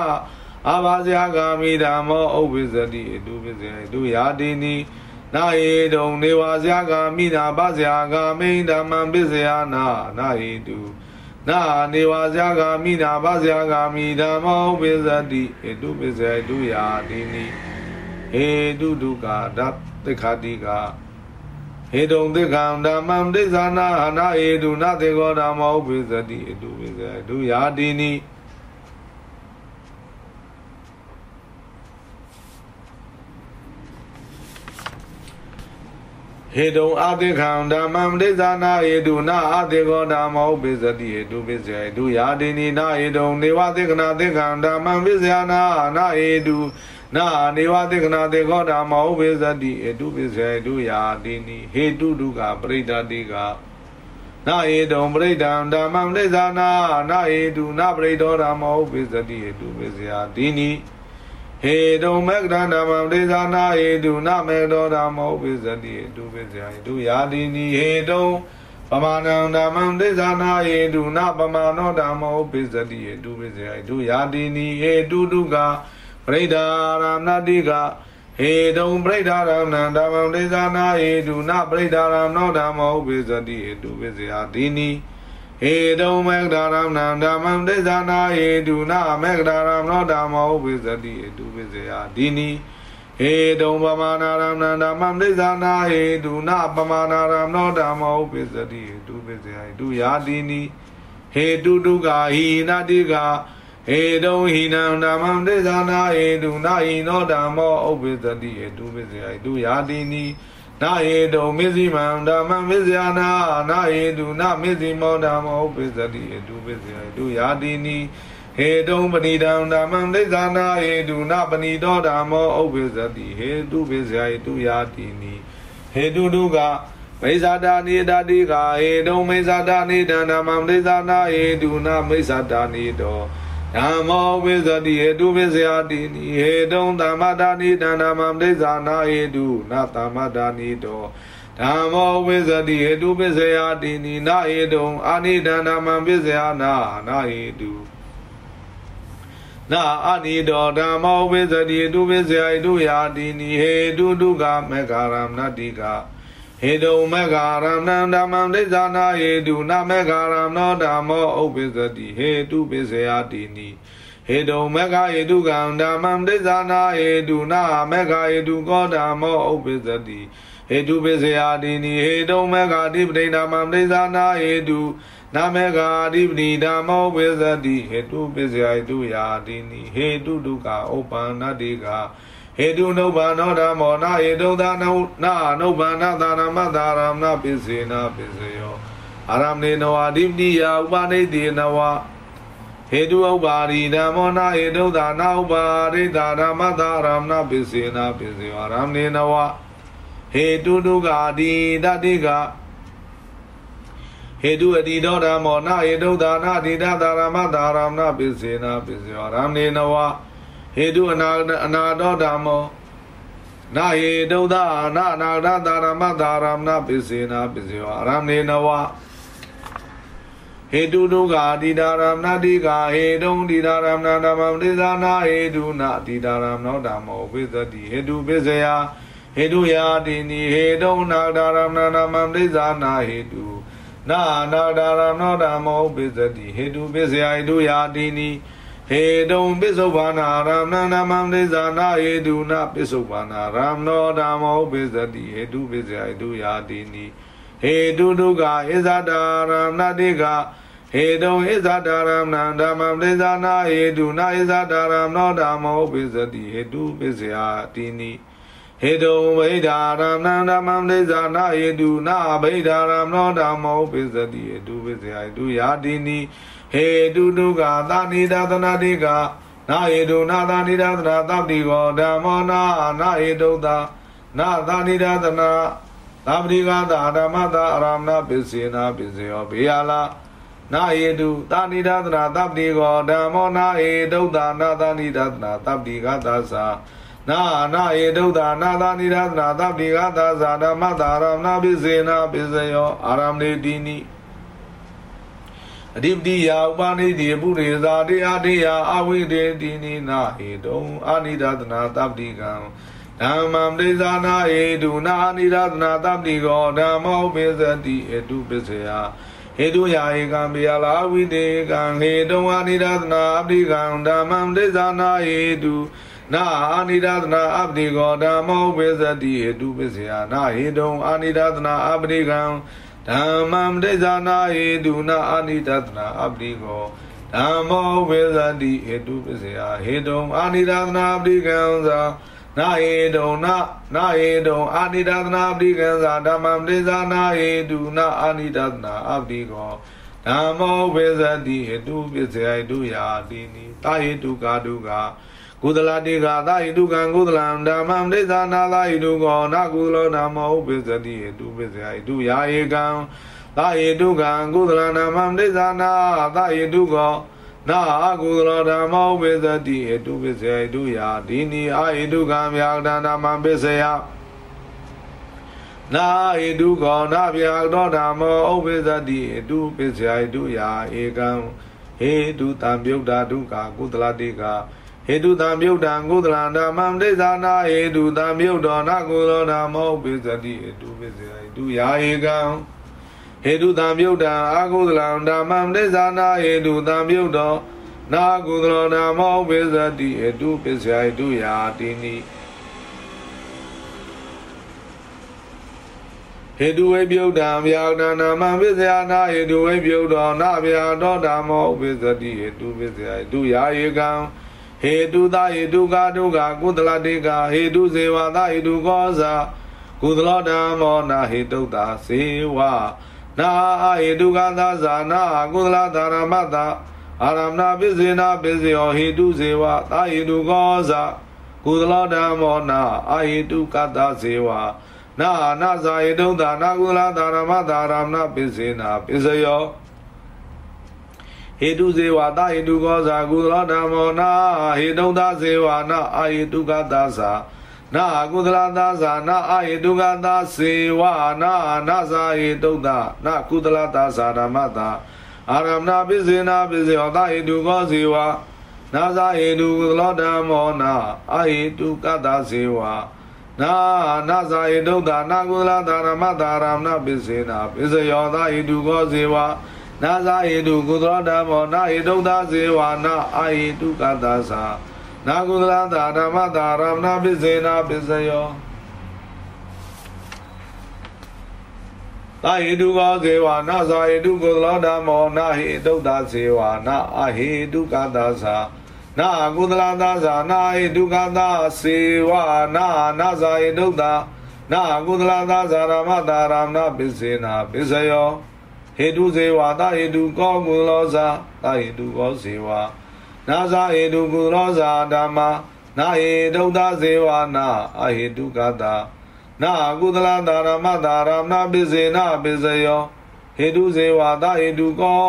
အာဘာဇယဂာမိဓမ္မောဥပ္ပဇတိဟေတုပိစယဟေတုယာတိနိနာဟေတုံနေဝဇယဂာမိနာဘာဇယဂာမိန်ဓမ္မံပိစယနာနာဟေတုနာနေဝဇယဂာမိနာဘာဇယဂာမိဓမ္မောဥပ္ပဇတိဟေတုပိစယဟေတုယာတိနိ ဟေတုဒုက္ခဒသိခာတိကဟေတုံသိက္ခံဓမ္မံဒိသနာအနာဟေတုနသေကောဓမ္မောဥပိသတိအတုပိသတုယာတိနိဟေတုံအာတိခံဓမ္မံဒိသနာဟေတုနာအာတိကောဓမ္မောပိစတိဟေတုပိစယတုယာတိနိနာဟေတုံနေဝတိကနာတိခံဓမ္မံပိစယနာနာဟေတု နာနေဝတိကနာတေခောဓမ္မောဝိဇတိအတုပိစေတုယာတိနိဟေတုတုကပရိဒတိကနာဟေတုံပရိဒံဓမ္မံဒိသနာနာဟေတုနာပရိဒောဓမ္မောဝိဇတိအတုပိစေယတိနိဟေတုံမေကဓမ္မံဒိသနာဟေတုနာမေတောဓမ္မောဝိဇတိအတုပိစေယတုယာတိနိဟေတုံပမာဏံဓမ္မံဒိသနာဟေတုနာပမာနောဓမ္မောပိစတိဟေတုပိစေယတုယာတိနိဟေတုတုက ပရိဒါရမဏတိကဟေတုံပရိဒါရမဏဓမ္မံဒေသနာဟေတုနပရိဒါရမနောဓမ္မောဥပိသတိဟေတုဝိဇယတိနိဟေတုံမေကဒါရမဏဓမ္မံဒေသနာဟေတုနမေကဒါရမနောဓမ္မောဥပိသတိဟေတုဝိဇယတိနိဟေတုံပမာနာရမဏဓမ္မံဒေသနာဟေတုနပမာနာရမနောဓမ္မောဥပိသတိဟေတုဝိဇယတုယာတိနိဟေတုတုကဟိနတိက ဟေတုံဟိနံဓမ္မံဒေသနာဟေတုနာဟိနောဓမ္မောဥပ္ပဇတိဟေတုပိစယတုယာတိနိနာဟေတုံမစ္စည်းမံဓမ္မံမစ္စယနာနာဟေတုနာမစ္စည်းမောဓမ္မောဥပ္ပဇတိဟေတုပိစယတုယာတိနိဟေတုံပဏိတံဓမ္မံဒေသနာဟေတုနာပဏိတောဓမ္မောဥပ္ပဇတိဟေတုပိစယတုယာတိနိဟေတုတုကမိစ္ဆာတာနိတတိကဟေတုံမိစ္ဆာတာနိတံဓမ္မံဒေသနာဟေတုနာမိစ္ဆာတာနိတော ဓမ္မောဝိဇတိဟေတုဝိဇယတိနိဟေတုံသမ္မတာနိတဏမံဒိသနာဟေတုနာသမ္မတာနိတောဓမ္မောဝိဇတိဟေတုဝိဇယတိနိနာဟေတုံအာနိတဏမံဝိဇယနာနာဟေတုနာအာနိတောဓမ္မောဝိဇတိဟေတုဝိဇယတုယာတိနိဟေတုဒုက္ခမေဃရမဏတိက ဟေတုမေဃာရမဏံဓမ္မံဒိသနာဟေတုနမေဃာရမနောဓမ္မောဥပ္ပဇတိဟေတုပိစယတိနိဟေတုမေဃဟေတုကံဓမ္မံဒိသနာဟေတုနမေဃဟေတုကောဓမ္မောဥပ္ပဇတိဟေတုပိစယတိနိဟေတုမေဃတိပဋိဓမ္မံဒိသနာဟေတုနမေဃာတိပဋိဓမ္မောဥပ္ပဇတိဟေတုပိစယတုယာတိနိဟေတုဒုက္ခဥပ္ပန္နတိက ဟေတုနုဘာနောဓမ္မောနာဟေတုသာနုနာနုဘာနာသာရမသာရမနာပိစေနာပိစယောအာရမေနဝအဓိပတိယဥပနိတိနဝဟေတုဥပါရိဓမ္မောနာဟေတုသာနာဥပါရိသာဓမ္မသာရမနာပိစေနာပိစယောအာရမေနဝဟေတုတုကာတိတတိကဟဟေတုအတိတောဓမ္မောနာဟေတုဒါနာတိတသာရမသာရမနာပစ္စေနာပစ္စယောရမဏေနဝ ဟေတုအနာအနာတောဓမ္မောနာဟေတုဒါနာအနာတသာရမသာရမနာပစ္စေနာပစ္စယောရမဏေနဝဟေတုဒုက္ခတိတာရမနာတိကာဟေတုံတိတာရမနာဓမ္မံတိဇာနာဟေတုနာတိတာရမနောဓမ္မောပိသတိဟေတုပစ္စယဟေတုယာတိနိဟေတုံနာတာရမနာဓမ္မံတိဇာနာဟေတုနာနာတာရမနောဓမ္မောပိသတိဟေတုပစ္စယဟေတုယာတိနိ ဟေတုံပစ္စုပ္ပန္နာရမဏနာမံတိဇာနာဟေတုနာပစ္စုပ္ပန္နာရမနောဓမ္မောပိသတိဟေတုပစ္စယဟေတုယာတိနိဟေတုဒုက္ခဣဇာတာရမဏတိကဟေတုံဣဇာတာရမဏဓမ္မံတိဇာနာဟေတုနာဣဇာတာရမနောဓမ္မောပိသတိဟေတုပစ္စယတိနိဟေတုံဗိဓာရမဏဓမ္မံတိဇာနာဟေတုနာဗိဓာရမနောဓမ္မောပိသတိဟေတုပစ္စယဟေတုယာတိနိ ဟေတုဒုက္ခသာနိဒသနာတိကနာဟေတုနာသာနိဒသနာသတိကောဓမ္မောနာနာဟေတုသာနာသာနိဒသနာသဗ္ဗိကသာဓမ္မသာအရမဏပစ္စေနာပစ္စယောဘေယလာနာဟေတုသာနိဒသနာသဗ္ဗိကောဓမ္မောနာဟေတုသာနာသာနိဒသနာသဗ္ဗိကသာသာနာနာယေဒုဒ္ဒနာသာနိရသနာသဗ္ဗိကသာဇာဓမ္မသာရမဏပိစေနာပိစယောအာရမဏေတိနိ အဓိပတိယဥပနိတိပုရိဇာတေအတေယအဝိတေတိနိနာဟေတုံအာနိဒသနာသဗ္ဗိကံဓမ္မံဒိဇာနာဟေတုနာအာနိဒသနာသဗ္ဗိကောဓမ္မောပိစတိအတုပစ္စယဟေတုယာဧကံပိယလာဝိတေကံဟေတုံအာနိဒသနာအပ္ပိကံဓမ္မံဒိဇာနာဟေတုနာအာနိဒသနာအပ္ပိကောဓမ္မောပိစတိဟေတုပစ္စယနာဟေတုံအာနိဒသနာအပ္ပိကံ ဓမ္မံဒိဇာနာဟေတုနာအာနိဒသနာအပ္ပိကောဓမ္မောပိစတိဟေတုပစ္စယဟေတုံအာနိဒသနာအပ္ပိကံသာနာဟေတုံနာနာဟေတုံအာနိဒသနာအပ္ပိကံသာဓမ္မံဒိဇာနာဟေတုနာအာနိဒသနာအပ္ပိကောဓမ္မောပိစတိဟေတုပစ္စယဟေတုယာတိနိတာဟေတုကာတုကာ ကုသလတိကသာဟိတုကံကုသလံဓမ္မံဒိသနာသာဟိတုကောနာကုသလောဓမ္မောဥပိသတိဟိတုပိစယဟိတုယာဧကံသာဟိတုကံကုသလဓမ္မံဒိသနာသာဟိတုကောနာအကုသလောဓမ္မောဥပိသတိဟိတုပိစယဟိတုယာဒီနိအာဟိတုကံမြာဒဓမ္မံပိစယနာဟိတုကောနာဗျာတော်ဓမ္မောဥပိသတိဟိတုပိစယဟိတုယာဧကံဟေတုတံပြုတ်တာဒုက္ခကုသလတိက ဟေတုတံမြုတ်တံကုသလံဓမ္မံဒိသနာဟေတုတံမြုတ်တော်နကုလောဓမ္မောပိစတိဟေတုပိစယဟေတုယာဧကံဟေတုတံမြုတ်တံအာကုသလံဓမ္မံဒိသနာဟေတုတံမြုတ်တော်နာကုသလောဓမ္မောပိစတိဟေတုပိစယဟေတုယာတိနိဟေတုဝိပြုတ်တံဗျာဒနာမံပိစယနာဟေတုဝိပြုတ်တော်နာဗျာတော်ဓမ္မောပိစတိဟေတုပိစယဟေတုယာဧကံ ဟေတုသဟေတုကာဒုက္ခကုသလတေကဟေတုဇေဝသဟေတုကောဇာကုသလောဓမ္မောနာဟေတုတာစေဝနာဟေတုကသဇာနာကုသလသာရမတအာရမဏပိစေနာပိစေယောဟေတုဇေဝသဟေတုကောဇာကုသလောဓမ္မောနာအဟေတုကတဇေဝနာနာဇာဟေတုတာနာကုသလသာရမတအာရမဏပိစေနာပိစေယော ဟေတုဇေဝတာဟေတုကောဇာကုသလဓမ္မောနာဟေတုံသာဇေဝနာအာဟေတုကသာသာနာကုသလသာသာနာအာဟေတုကသာစေဝနာနာဇာဟေတုတနာကုသလသာသာဓမ္မတာအာရမဏပိစေနာပိစေဟောတာဟေတုကောဇေဝနာဇာဟေတုကုသလဓမ္မောနာအာဟေတုကသာစေဝနာနာဇာဟေတုတနာကုသလသာဓမ္မတာအာရမဏပိစေနာပိစေယောတာဟေတုကောဇေဝနာ ဇာဟေတုကုသလဓမ္မောနာဟေတုသာဇေဝနာအာဟေတုကသာသာနာကုသလသာဓမ္မသာရမဏပိစေနာပိစယောသာဟေတုကောဇေဝနာဇာဟေတုကုသလဓမ္မောနာဟေတုသာဇေဝနာအာဟေတုကသာသာနာကုသလသာသာနာဟေတုကသာစေဝနာနာဇာဟေတုသာနာကုသလသာသာရမသာရမဏပိစေနာပိစယော ဟေတုဇေဝတာဟေတုကောကုလောဇာတာဟေတုကောဇေဝနာဇာဟေတုကုလောဇာဓမ္မာနာဟေတုဒဇေဝနာအဟေတုကတာနာကုသလတာရမတာရမနာပိစေနာပိစယောဟဟေတုဇေဝတာဟေတုကော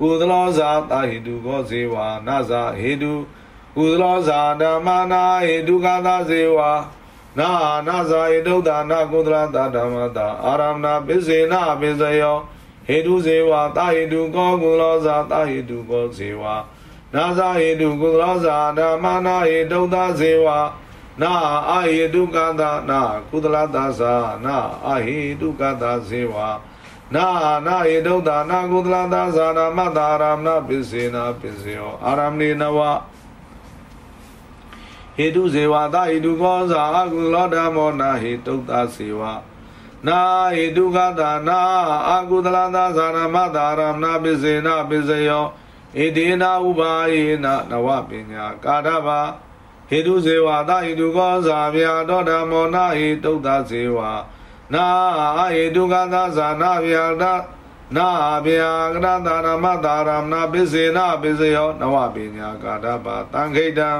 ကုသလောဇာတာဟေတုကောဇေဝနာဇာဟေတုကုသလောဇာဓမ္မနာဟေတုကသာဇေဝနာနာဇာဟေတုဒါနာကုသလတာဓမ္မတာအာရမဏပိစေနာပိစယော ဟေတုဇေဝတာဟေတုကောကုသလောဇာတာဟေတုကောဇေဝနာဇာဟေတုကုသလောဇာဓမ္မနာဟေတုဒါဇေဝနာအာဟေတုကသာနာကုသလတာဇာနာအာဟေတုကသာဇေဝနာနာဧဒုဒ္ဒနာကုသလသာဇာနာမတ္တာရမဏပစ္စေနာပစ္စယောအာရမဏေနဝဟေတုဇေဝတာဟေတုကောဇာအကုသလောဓမ္မောနာဟေတုတစေဝ နာဟေတုကတာနာအကုသလသာဇာနာမတ္တာရမဏပစ္စေနာပစ္စယောဣတိနာဥပါယေနနဝပညာကာရဘာဟေတုဇေဝတာဟေတုကောဇာဗျာတောဓမ္မောနာဟေတုတစေဝနာဟေတုကသဇာနာဗျာတနာဗျာကရတာရမတာရမနာပစ္စေနာပစ္စယောနဝပညာကာတပါတံခိတံ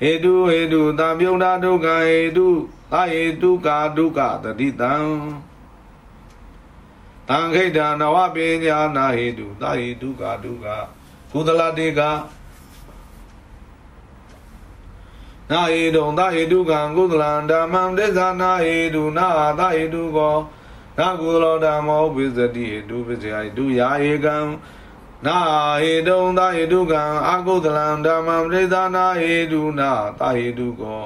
ဟေတုဟေတုတံပြုံနာဒုက္ခဟေတု သာဟေတုကာဒုက္ခတတိတံတံခိတံနဝပညာနာဟေတုသာဟေတုကာဒုက္ခကုသလတေကနာဟေတုံသဟေတုကံကုသလံဓမ္မံဒိသနာဟေတုနာသဟေတုကောနာကုသလောဓမ္မောပိစတိဟေတုပိစယဟေတုယာဟေကံနာဟေတုံသဟေတုကံအကုသလံဓမ္မံဒိသနာဟေတုနာသဟေတုကော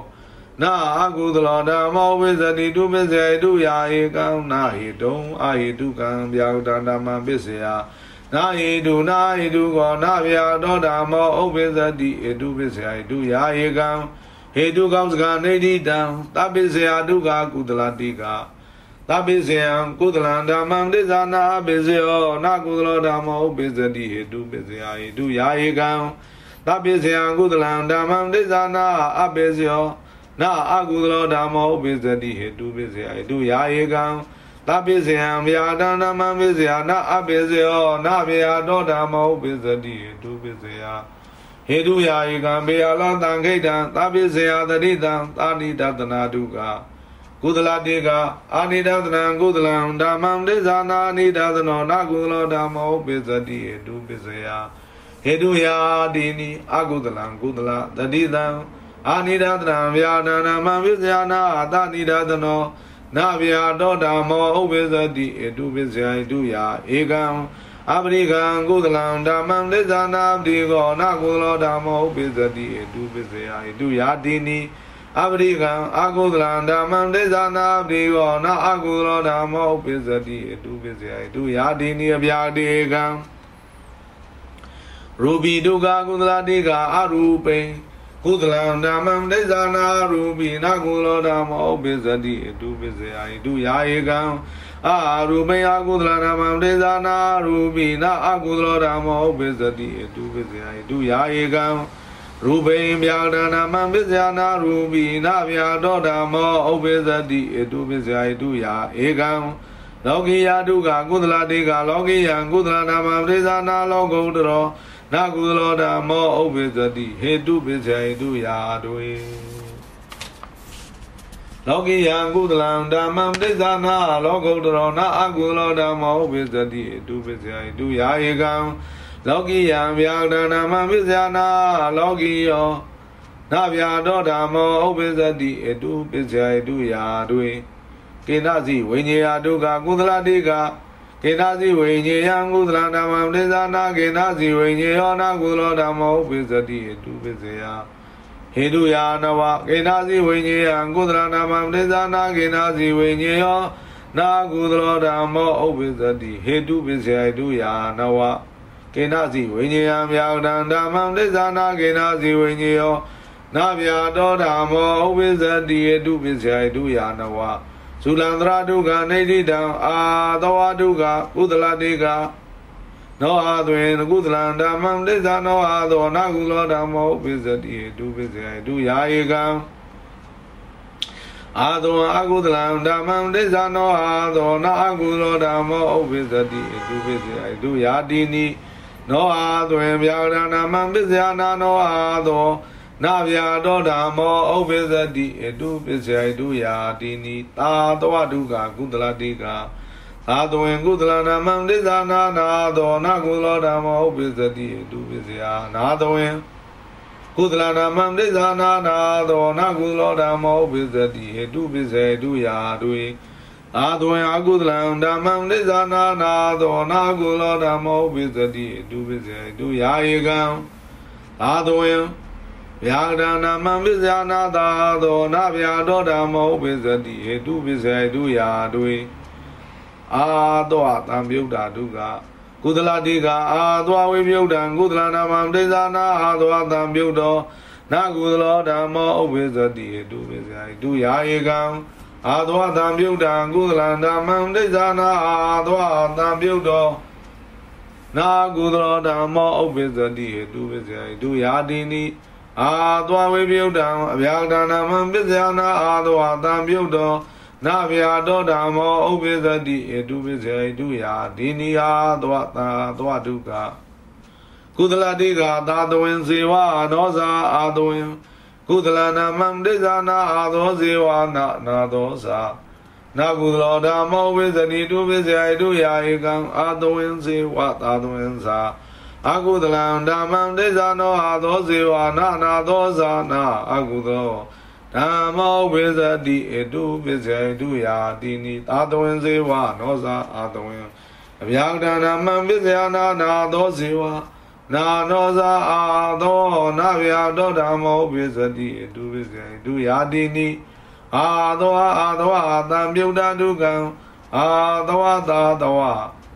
နာအကုသလောဓမ္မောဝိဇတိတုပစ္စယတုယာဧကံနာဟိတုံအာဟိတုကံဗျာဒဓမ္မပစ္စယနာဟိတုနာဟိတုကောနာဗျာဒောဓမ္မောဥပ္ပဇတိဟိတုပစ္စယတုယာဧကံဟေတုကောင်းစကာနေတိတံသဗ္ဗေဇယဒုက္ခကုသလတိကသဗ္ဗေဇယံကုသလံဓမ္မံဒိသနာပိစယောနာကုသလောဓမ္မောပိစတိဟေတုပိစယဟေတုယာဧကံသဗ္ဗေဇယံကုသလံဓမ္မံဒိသနာအပိစယော နာအကုသလောဓမ္မောပိစတိဟေတုပိစယဟေတုယာဧကံသဗ္ဗေဇယံဗျာဒန္တမံပိစယနာအပိစယောနာဗျာတောဓမ္မောပိစတိဟေတုပိစယဟေတုယာဧကံဘေယလောတံခိတံသဗ္ဗေဇယတတိတံသာနိတတနာတုကကုသလတေကအာနိဒသနံကုသလံဓမ္မံဒိသနာနိဒသနောနာကုသလောဓမ္မောပိစတိဟေတုပိစယဟေတုယာတိနိအကုသလံကုသလတတိတံ အာနိဒသနံဗျာဒနာမံပိစယနာသာနိဒသနောနာဗျာတောဓမ္မောဥပိစတိဟေတုပိစယဟေတုယာဧကံအပရိကံကုသလံဓမ္မံလိဇာနာပတိကောနာကုသလောဓမ္မောဥပိသတိအတုပိစယအတုယာတိနိအပရိကံအကုသလံဓမ္မံလိဇာနာပတိကောနာအကုသလောဓမ္မောဥပိသတိအတုပိစယအတုယာတိနိအပြာတိကံရူပိဒုက္ခကုသလတိကအရူပိ ကုသလံဓမ္မံလိဇာနာရူပိနာကုသလောဓမ္မောဥပိသတိအတုပိစယအတုယာဧကံအာရူပိအကုသလဓမ္မံဒေသနာရူပိနာအကုသလဓမ္မောပိစတိအတုပိစယအတုယာဧကံရူပိမြာဒနာမံပိစယနာရူပိနာဗျာတောဓမ္မောဥပိစတိအတုပိစယအတုယာဧကံလောကိယဒုက္ခကုသလတေကလောကိယံကုသလဓမ္မံဒေသနာလောကုတ္တရော နာကုသလောဓမ္မောဥပိစတိဟေတုပိစယအတုယာတွေလောကိယံကုသလံဓမ္မံဒိသနာလောကုတ္တရောနာအကုလောဓမ္မောပိစတိတုပိစယတုယာဧကံလောကိယံဗျာဒနာမပိစယနာလောကိယောနာဗျာတောဓမ္မောဥပိစတိအတုပိစယတုယာတွေကေနစီဝိညေယဒုက္ခကုသလတိက ကေနစီဝိညေယံကုသလဓမ္မံဒိသနာကေနစီဝိညေယောနာကုသလောဓမ္မောဥပိစတိအတုပိစယဟေတုယာနဝကေနာစီဝိညေယံကုသလနာမံဒိသနာကေနာစီဝိညေယောနာကုသလောဓမ္မောဥပ္ပဇတိဟေတုပစ္စယတုယာနဝကေနာစီဝိညေယံမြာဒံဓမ္မံဒိသနာကေနာစီဝိညေယောနာဗျာတောဓမ္မောဥပ္ပဇတိဟေတုပစ္စယတုယာနဝ သုလန္တရာဒုက္ခနေတိတံအာသဝဒုက္ခကုသလတေကနောအာသွင်ကုသလံဓမ္မံဒိသနောအာသောနာကုလောဓမ္မောပိစတိဒုပိစယဒုယာဧကံအာသောအကုသလံဓမ္မံဒိသနောအာသောနာအကုလောဓမ္မောဥပိစတိဒုပိစယဒုယာတိနိနောအာသွင်ဗျာဒနာမံပိစယနာနောအာသော နာဗျာတောဓမ္မောဥပိစတိဒုပိစယဒုယာတိနိသာတဝဒုက္ခကုသလတိကသသာသဝင်ကုသလနာမံဒိသနာနာသောနာကုလောဓမ္မောဥပ္ပစ္စတိတုပစ္စယနာသဝင်ကုသလနာမံဒိသနာနာသောနာကုလောဓမ္မောဥပ္ပစ္စတိဟေတုပစ္စေတုယာတွေအာသဝင်အကုသလံဓမ္မံဒိသနာနာသောနာကုလောဓမ္မောဥပ္ပစ္စတိတုပစ္စေတုယာဧကံအာသဝင် ဗျာဒနာမံပစ္စယနာသာသောနာဗျာတော်ဓမ္မောဥပ္ပစ္စတိဟေတုပစ္စေတုယာတွေအာသောတံပြုတ်တာဒုက္ခကုသလတိကအာသောဝိပြုတ်တံကုသလနာမံဒိသနာအာသောတံပြုတ်တော်နာကုသလောဓမ္မောဥပ္ပစ္စတိဟေတုပစ္စယတုယာဧကံအာသောတံပြုတ်တံကုသလန္ဓမ္မံဒိသနာအာသောတံပြုတ်တော်နာကုသလောဓမ္မောဥပ္ပစ္စတိဟေတုပစ္စယတုယာတိနိ အာသောဝိပြုတ်တံအဗျာဒနာမံပစ္စယနာအာသောတံပြုတ်တော်နဗျာတောဓမ္မောဥပိသတိဧတုပိစေတုယာဒီနိယသောတာသောဒုက္ခကုသလတိကသာတဝင်ဇေဝနောဇာအာတဝင်ကုသလနာမံဒိသနာအာသောဇေဝနာနာသောဇာနာကုသလောဓမ္မောဝိသတိတုပိစေတုယာဧကံအာတဝင်ဇေဝသာတဝင်ဇာ အကုသလံဓမ္မံဒိသနောအာသောဇေဝနာနာသောဇာနာအကုသောဓမ္မောဝိဇတိအတုပစ္စေတုယာတိနိသာတဝင်စေဝနောဇာအာတဝင်အဗျာဒနာမံပစ္စယနာနာသောစေဝနာနောဇာအာသောနာဗျာတောဓမ္မောဝိဇတိအတုပစ္စေတုယာတိနိအာသောအာသောအာတံပြုတ်တဒုက္ခံအာသောသာသော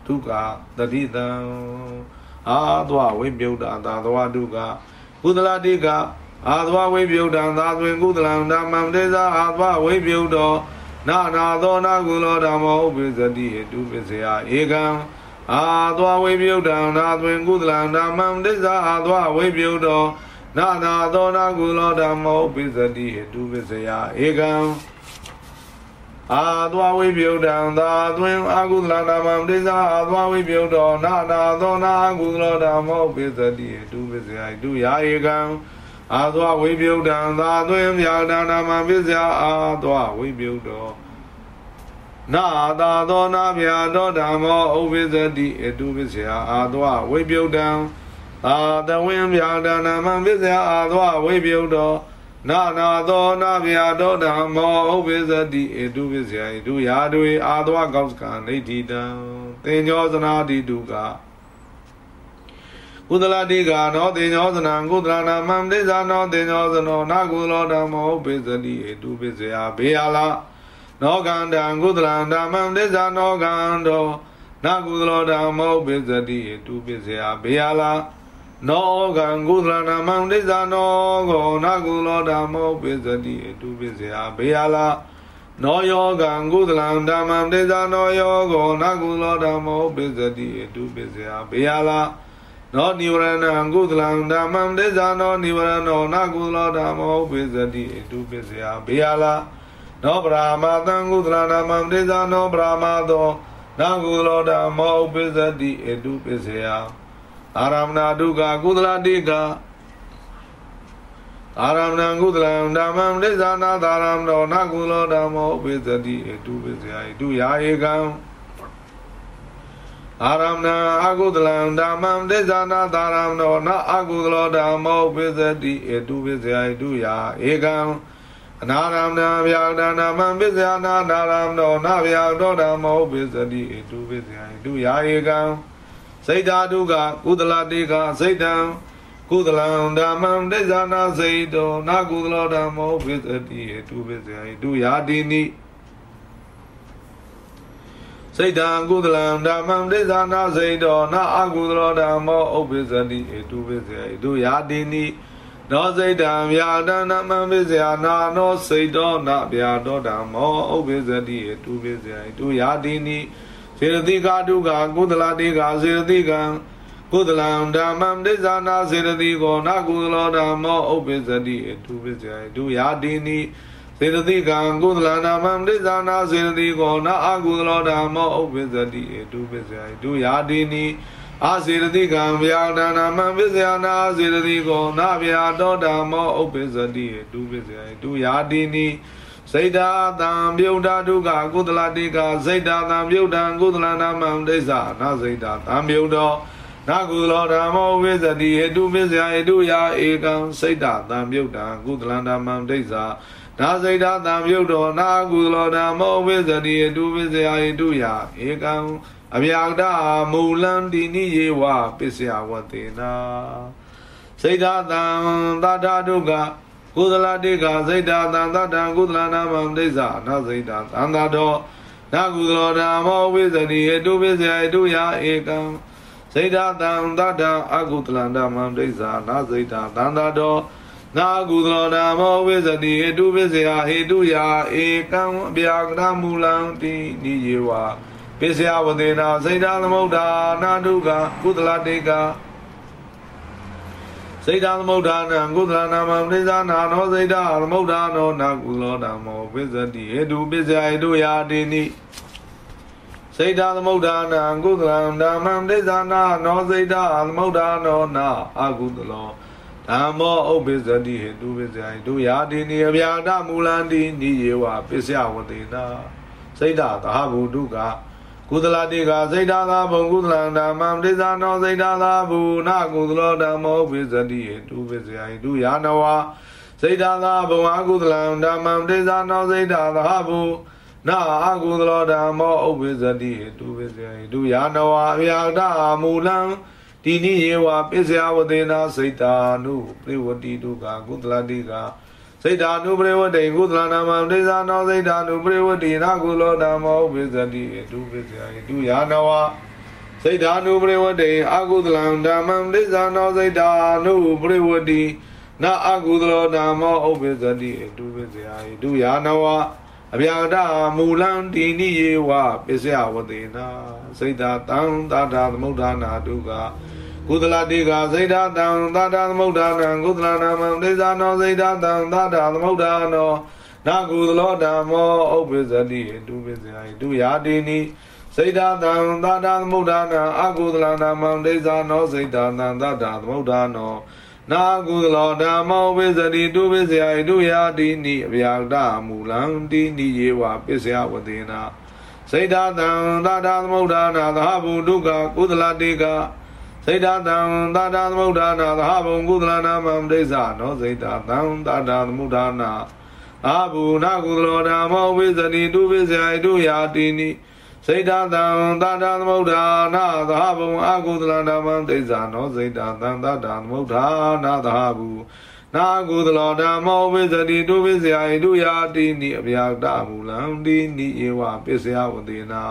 ဒုက္ခတတိတံ အာသောဝိပြုတ်တာသာသောဒုက္ခကုသလတိကအာသဝဝိပြုတ်တံသာသွင်ကုသလံဓမ္မံတေဇာအာသဝဝိပြုတ်တော်နာနာသောနာကုလောဓမ္မောဥပိသတိဟတုပစ္စယဧကံအာသဝဝိပြုတ်တံနာသွင်ကုသလံဓမ္မံတေဇာအာသဝဝိပြုတ်တော်နာနာသောနာကုလောဓမ္မောဥပိသတိဟတုပစ္စယဧကံ အာသဝဝိပြုတ်တံသာသွင်အာကုသလဓမ္မံတေဇာအာသဝဝိပြုတ်တော်နာနာသောနာကုလောဓမ္မောဥပိသတိဟတုပစ္စယတုယာဧကံအာသောဝိပြုတ်တံသာသွင်းမြာဒနာမပစ္စယအာသောဝိပြုတ်တော်နာသာသောနာမြာတော်ဓမ္မောဥပ္ပစ္စတိအတုပစ္စယအာသောဝိပြုတ်တံသာတဝင်းမြာဒနာမပစ္စယအာသောဝိပြုတ်တော် နာနာသောနာမြာတော်ဓမ္မောဥပ္ပစ္စတိအတုပစ္စယဣတုယာတွေအာသောကောက်စကနိဋ္ဌိတံသင်္ညောဇနာတိတုကကုသလတိကာနောတေညောသနံကုသလနာမံဒိသနောတေညောသနောနာကုလောဓမ္မောပိစတိဧတုပိစယဘေယလာနောကန္တံကုသလံဓမ္မံဒိသနောကန္တောနာကုသလောဓမ္မောပိစတိဧတုပိစယဘေယလာ နောကံကုသလနာမံဒိသနောကောနာကုလောဓမ္မောပိစတိဧတုပိစယဘေယလာနောယောကံကုသလံဓမ္မံဒိသနောယောကောနာကုလောဓမ္မောပိစတိဧတုပိစယဘေယလာနောနိဝရဏံကုသလံဓမ္မံဒေဇာနောနိဝရဏောနာကုသလောဓမ္မောပိစတိအတုပိစယဘေယလာနောပရာမတံကုသလဓမ္မံဒေဇာနောပရာမသောနာကုသလောဓမ္မောပိစတိအတုပိစယ အာရမဏဒုက္ခကုသလတိကအာရမဏံကုသလံဓမ္မံဒေဇာနာသာရမဏောနာကုသလောဓမ္မောပိစတိအတုပိစယဣတုယာဧကံအာရမဏအာကုသလံဓမ္မံဒိသနာသာရမနောနအာကုသလောဓမ္မောပိစတိဧတုပိစယဣတုယာဧကံအနာရမဏဗျာဒနာမံပိစယနာနာရမနောနဗျာတောဓမ္မောပိစတိဧတုပိစယဣတုယာဧကံ စိတ်ဓာတုကကုသလတိကစိတ်တံကုသလံဓမ္မံဒိသနာစိတ်တောနာကုသလောဓမ္မောပိစတိဧတုပိစယဣတုယာတိနိစိတ်တံကုသလံဓမ္မံဒိသနာစိတ်တော်နာအကုသလောဓမ္မောဥပ္ပဇ္ဇတိဧတုပိစေဣတုယာတိနိနောစိတ်တံဗျာဒနာမံပိစေနာနောစိတ်တော်နာဗျာတော်ဓမ္မောဥပ္ပဇ္ဇတိဧတုပိစေဣတုယာတိနိ စေရတိကာတုကာကုသလတိကာစေရတိကံကုသလံဓမ္မံဒိသနာစေရတိကိုနာကုသလောဓမ္မောဥပ္ပဇ္ဇတိဧတုပိစေဣတုယာတိနိစေတသိကံကုသလနာမံဒိသနာစေတသိကောနာအကုသလောဓမ္မောဥပ္ပဇ္ဇတိအတုပစ္စယဒုယာတိနိအာစေတသိကံဗျာဒနာမံပစ္စယနာစေတသိကောနာဗျာတောဓမ္မောဥပ္ပဇ္ဇတိအတုပစ္စယဒုယာတိနိ စိတ်ဓာတံပြုတ်တာဒုက္ခကုသလတိကစိတ်ဓာတံပြုတ်တံကုသလနာမံဒိဋ္ဌာနာစိတ်ဓာတံပြုတ်တော်နာကုလောဓမ္မောဝိဇ္ဇတိဟေတုပစ္စယဟေတုယာဧကံစိတ်ဓာတံပြုတ်တံကုသလနာမံဒိဋ္ဌာနာစိတ်ဓာတံပြုတ်တော်နာကုလောဓမ္မောဝိဇ္ဇတိဟေတုပစ္စယဟေတုယာဧကံအဗျာဒမူလံတိနိယေဝပစ္စယဝတေနာစိတ်ဓာတံသာဓာဒုက္ခ ကုသလတိကစိတ်ဓာတံသတ္တံကုသလနာမံဒိဋ္ဌာနာစိတ်ဓာသံသာတော်နာကုသလောဓမ္မောဝိဇ္ဇတိဟေတုပစ္စယဟေတုယာဧကံစိတ်ဓာတံသတ္တံအကုသလန္တမံဒိဋ္ဌာနာစိတ်ဓာသံသာတော်နာကုသလောဓမ္မောဝိဇ္ဇတိဟေတုပစ္စယဟေတုယာဧကံအဗျာကရမူလံတိနိယေဝပစ္စယဝတေနာစိတ်ဓာသမုဒ္ဒါနာတုကကုသလတေက စိတ်ဓာသမုဒ္ဒါနံကုသလနာမံပရိသနာနောစိတ်ဓာသမုဒ္ဒါနောနာကုလောဓမ္မောပစ္စတိဟေတုပစ္စယဟေတုယာတိနိစိတ်ဓာသမုဒ္ဒါနံကုသလဓမ္မံပရိသနာနောစိတ်ဓာသမုဒ္ဒါနောနာအကုသလောဓမ္မောဥပ္ပစ္စတိဟေတုပစ္စယဟေတုယာတိနိအဗျာဒမူလန္တိနိယေဝပစ္စယဝတေနာစိတ်ဓာသဟဗုဒုက ကုသလတိကစိတ်ဓာသာဘုံကုသလံဓမ္မံဒိသနောစိတ်ဓာသာဘူနာကုသလောဓမ္မောပိစတိဟိတုပိစယဟိတုယာနဝစိတ်ဓာသာဘုံအကုသလံဓမ္မံဒိသနောစိတ်ဓာသာဘူနာအကုသလောဓမ္မောဥပိစတိဟိတုပိစယဟိတုယာနဝအဗျာဒမူလံတိနိယေဝပိစယဝတေနာစိတ်တာနုပြိဝတိတုကကုသလတိက စိတ်ဓာနုပရိဝတေကုသလနာမံဒိသနောစိတ်ဓာနုပရိဝတေနာကုလောဓမ္မောပိစတိအတုပိစယဣတုယာနဝစိတ်ဓာနုပရိဝတေအကုသလံဓမ္မံဒိသနောစိတ်ဓာနုပရိဝတိနာအကုသလောဓမ္မောဥပိစတိအတုပိစယဣတုယာနဝအဗျာဒမူလံတိနိယေဝပိစယဝတေနာစိတ်ဓာတံသာဓာသမုဋ္ဌာနာတုက ကုသလတိကစိတ်ဓာတံသာဓာသမုဋ္ဌာနံကုသလနာမံဒိသနောစိတ်ဓာတံသာဓာသမုဋ္ဌာနောနာကုသလောဓမ္မောဥပ္ပဇတိတုပိစယိတုယာတိနိစိတ်ဓာတံသာဓာသမုဋ္ဌာနံအကုသလနာမံဒိသနောစိတ်ဓာတံသာဓာသမုဋ္ဌာနောနာကုသလောဓမ္မောဝိဇတိတုပိစယိတုယာတိနိအဗျာဒမူလံတိနိယေဝပိစယဝတေနာစိတ်ဓာတံသာဓာသမုဋ္ဌာနာသဟဗုဒုက္ခကုသလတိက စိတ်ဓာတံသာတာသမုဒ္ဒါနာသဟဘုံကုသလနာမံဒိသနောစိတ်ဓာတံသာတာသမုဒ္ဒါနာအာဘူနာကုသလောဓမ္မောဝိဇတိတုဝိဇယတုယာတိနိစိတ်ဓာတံသာတာသမုဒ္ဒါနာသဟဘုံအကုသလနာမံဒိသနောစိတ်ဓာတံသာတာသမုဒ္ဒါနာသဟဘူနာကုသလောဓမ္မောဝိဇတိတုဝိဇယတုယာတိနိအဗျာတမူလံတိနိဧဝပစ္စယဝတေနာ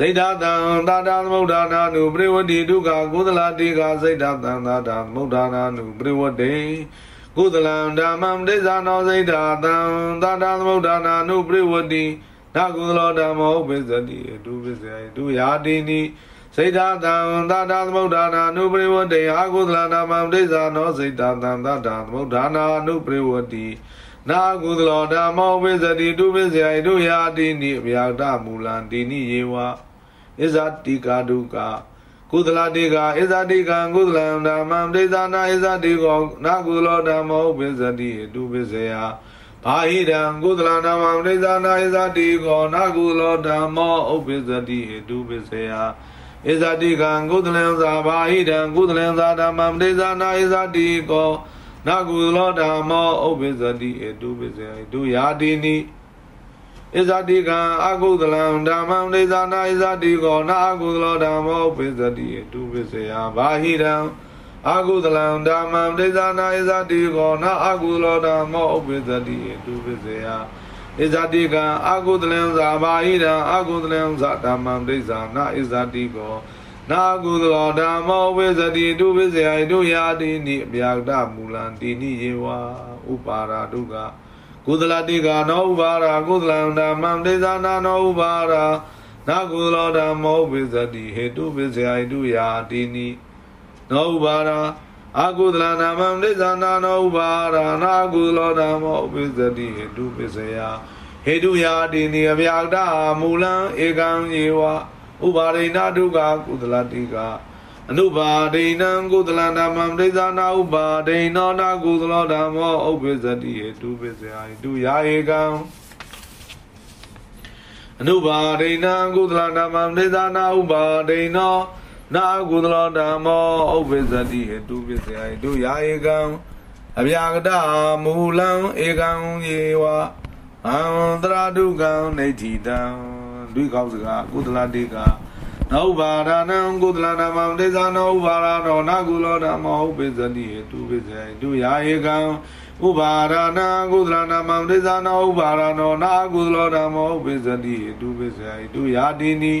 စိတ်ဓာတံသာတာသမုဒ္ဒါနာနုပရိဝတိဒုက္ခကုသလတိကစိတ်ဓာတံသာတာသမုဒ္ဒါနာနုပရိဝတိကုသလံဓမ္မံဒိသနောစိတ်ဓာတံသာတာသမုဒ္ဒါနာနုပရိဝတိနာကုသလောဓမ္မောပိစတိအတုပိစယတုယာတိနိစိတ်ဓာတံသာတာသမုဒ္ဒါနာနုပရိဝတိအာကုသလဓမ္မံဒိသနောစိတ်ဓာတံသာတာသမုဒ္ဒါနာနုပရိဝတိနာကုသလောဓမ္မောပိစတိတုပိစယတုယာတိနိအဗျာဒမူလံတိနိယေဝ ဣဇာတိကာဒုကာကုသလတိကာဣဇာတိကံကုသလံဓမ္မံဒိသနာဣဇာတိကောနာကုသလောဓမ္မောပိစတိတုပိစယဘာဟိတံကုသလနာမံဒိသနာဣဇာတိကောနာကုသလောဓမ္မောဥပိစတိတုပိစယဣဇာတိကံကုသလံသာဘာဟိတံကုသလံသာဓမ္မံဒိသနာဣဇာတိကောနာကုသလောဓမ္မောဥပိစတိတုပိစယတုယာတိနိ ဣဇတိကံအကုသလံဓမ္မံနေဇာနာဣဇတိကောနာအကုသလောဓမ္မောပိစတိတုပိစယဘာဟိတံအကုသလံဓမ္မံနေဇာနာဣဇတိကောနာအကုသလောဓမ္မောပိစတိတုပိစယဣဇတိကံအကုသလံဇာဘာဟိတံအကုသလံဇာဓမ္မံနေဇာနာဣဇတိကောနာကုသလောဓမ္မောဝိဇတိတုပိစယတုယာတိနိအဗျာဒမူလံတိနိယေဝဥပါရာတုက ကုသလတိကနောဥပါရာကုသလံဓမ္မံဒေသနာနောဥပါရာနာကုသလောဓမ္မောပိစတိဟေတုပိစယတုယာတိနိနောဥပါရာအာကုသလနာမံဒေသနာနောဥပါရာနာကုသလောဓမ္မောပိစတိဟေတုပိစယဟေတုယာတိနိအဗျာတမူလံဧကံယေဝဥပါရိဏဒုက္ခကုသလတိက အနုပါဒိဏံကုသလဓမ္မံဒိသနာဥပါဒိဏောနာကုသလောဓမ္မောဥပ္ပစ္စတိဟေတုပစ္စယဟိတုယာဧကံအနုပါဒိဏံကုသလဓမ္မံဒိသနာဥပါဒိဏောနာကုသလောဓမ္မောဥပ္ပစ္စတိဟေတုပစ္စယဟိတုယာဧကံအဗျာကတမူလံဧကံယေဝအံတရာဒုက္ခံနေတိတံဒုက္ခောစကကုသလတိက နောဘာဒနံကုသလနာမံဒေသနောဥပါရနောနာကုလောဓမ္မောဥပိသတိဟေတုပိစေတုယာဧကံဥပါရဏံကုသလနာမံဒေသနောဥပါရနောနာကုသလောဓမ္မောဥပိသတိဟေတုပိစေတုယာတိနိ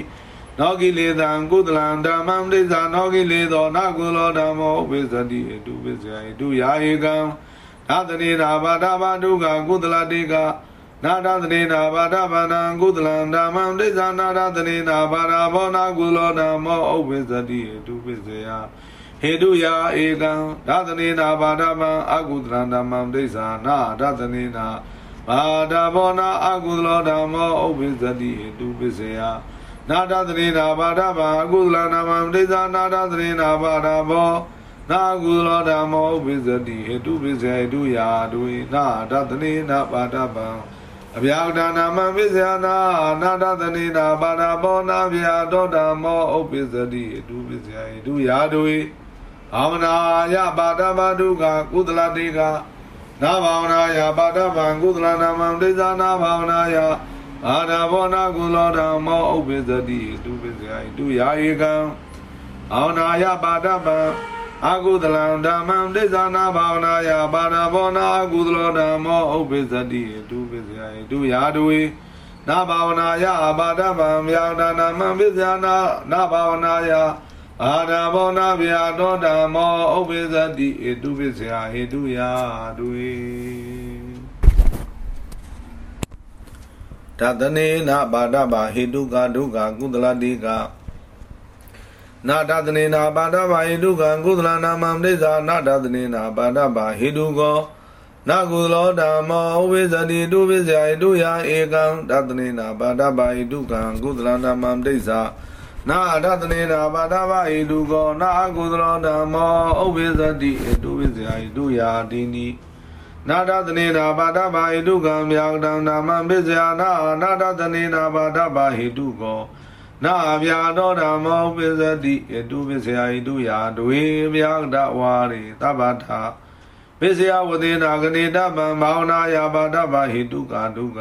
နောကိလေသံကုသလံဓမ္မံဒိသနောကိလေသောနာကုလောဓမ္မောဥပိသတိဟေတုပိစေတုယာဧကံသာတနေနာဘာဒဘာဒုက္ခကုသလတိက နာဒသနေနာဘာဒဘာနံကုသလံဓမ္မံဒိသနာဒသနေနာဘာဒဘောနာကုလောဓမ္မောဥပ္ပဇ္ဇတိဟေတုပိစေယဟေတုယာဧကံဒသနေနာဘာဒဗံအကုသလံဓမ္မံဒိသနာဒသနေနာဘာဒဘောနာအကုသလောဓမ္မောဥပ္ပဇ္ဇတိဟေတုပိစေယနာဒသနေနာဘာဒဗံအကုသလံဓမ္မံဒိသနာဒသနေနာဘာဒဘောနာကုလောဓမ္မောဥပ္ပဇ္ဇတိဟေတုပိစေဟေတုယာဒွေနာဒသနေနာဘာဒဗံ အဗျာဒနာမပိစယနာနာတသနေနာပါဒဘောနာဗျာတောဓမ္မောဥပ္ပစ္စတိအတုပစ္စယဣတုယာတွေအာမနာယပါဒဘာဒုကကုသလတေကနာဘာဝနာယပါဒဗံကုသလနာမံဒိသနာဘာဝနာယအာဒဘောနာကုလောဓမ္မောဥပ္ပစ္စတိအတုပစ္စယဣတုယာဧကံအာဝနာယပါဒဗံ အကုသလံဓမ္မံဒိသနာဘာဝနာယပါဒဘောနာအကုသလောဓမ္မောဥပ္ပစ္စတိတုပစ္စယတုယာတဝေနာဘာဝနာယပါဒဗံမြာဒနာမံပစ္စယနာနာဘာဝနာယအာဒဘောနာဗျာတောဓမ္မောဥပ္ပစ္စတိတုပစ္စယဟေတုယာတဝေတတနေနာပါဒဗဟေတုကဒုက္ခကုသလတိက နာတသနေနာပါဒဘာဟိတုကံကုသလနာမံဒိသာနာတသနေနာပါဒဘာဟိတုကောနာကုသလောဓမ္မောဝိဇတိတုဝိဇယတုယဧကံတသနေနာပါဒဘာဟိတုကံကုသလနာမံဒိသာနာတသနေနာပါဒဘာဟိတုကောနာကုသလောဓမ္မောဥဝိဇတိတုဝိဇယတုယတိနိနာတသနေနာပါဒဘာဟိတုကံမြောက်တံနာမံပိဇယနာနာတသနေနာပါဒဘာဟိတုကော နာဗျာတော်ဓမ္မောပိစတိအတုပိစယဣတုယာတွေမြာဒဝါရိတပ္ပထာပိစယဝတိနာကနေတပံဘာဝနာယပါဒဗဟိတုကာဒုက္ခ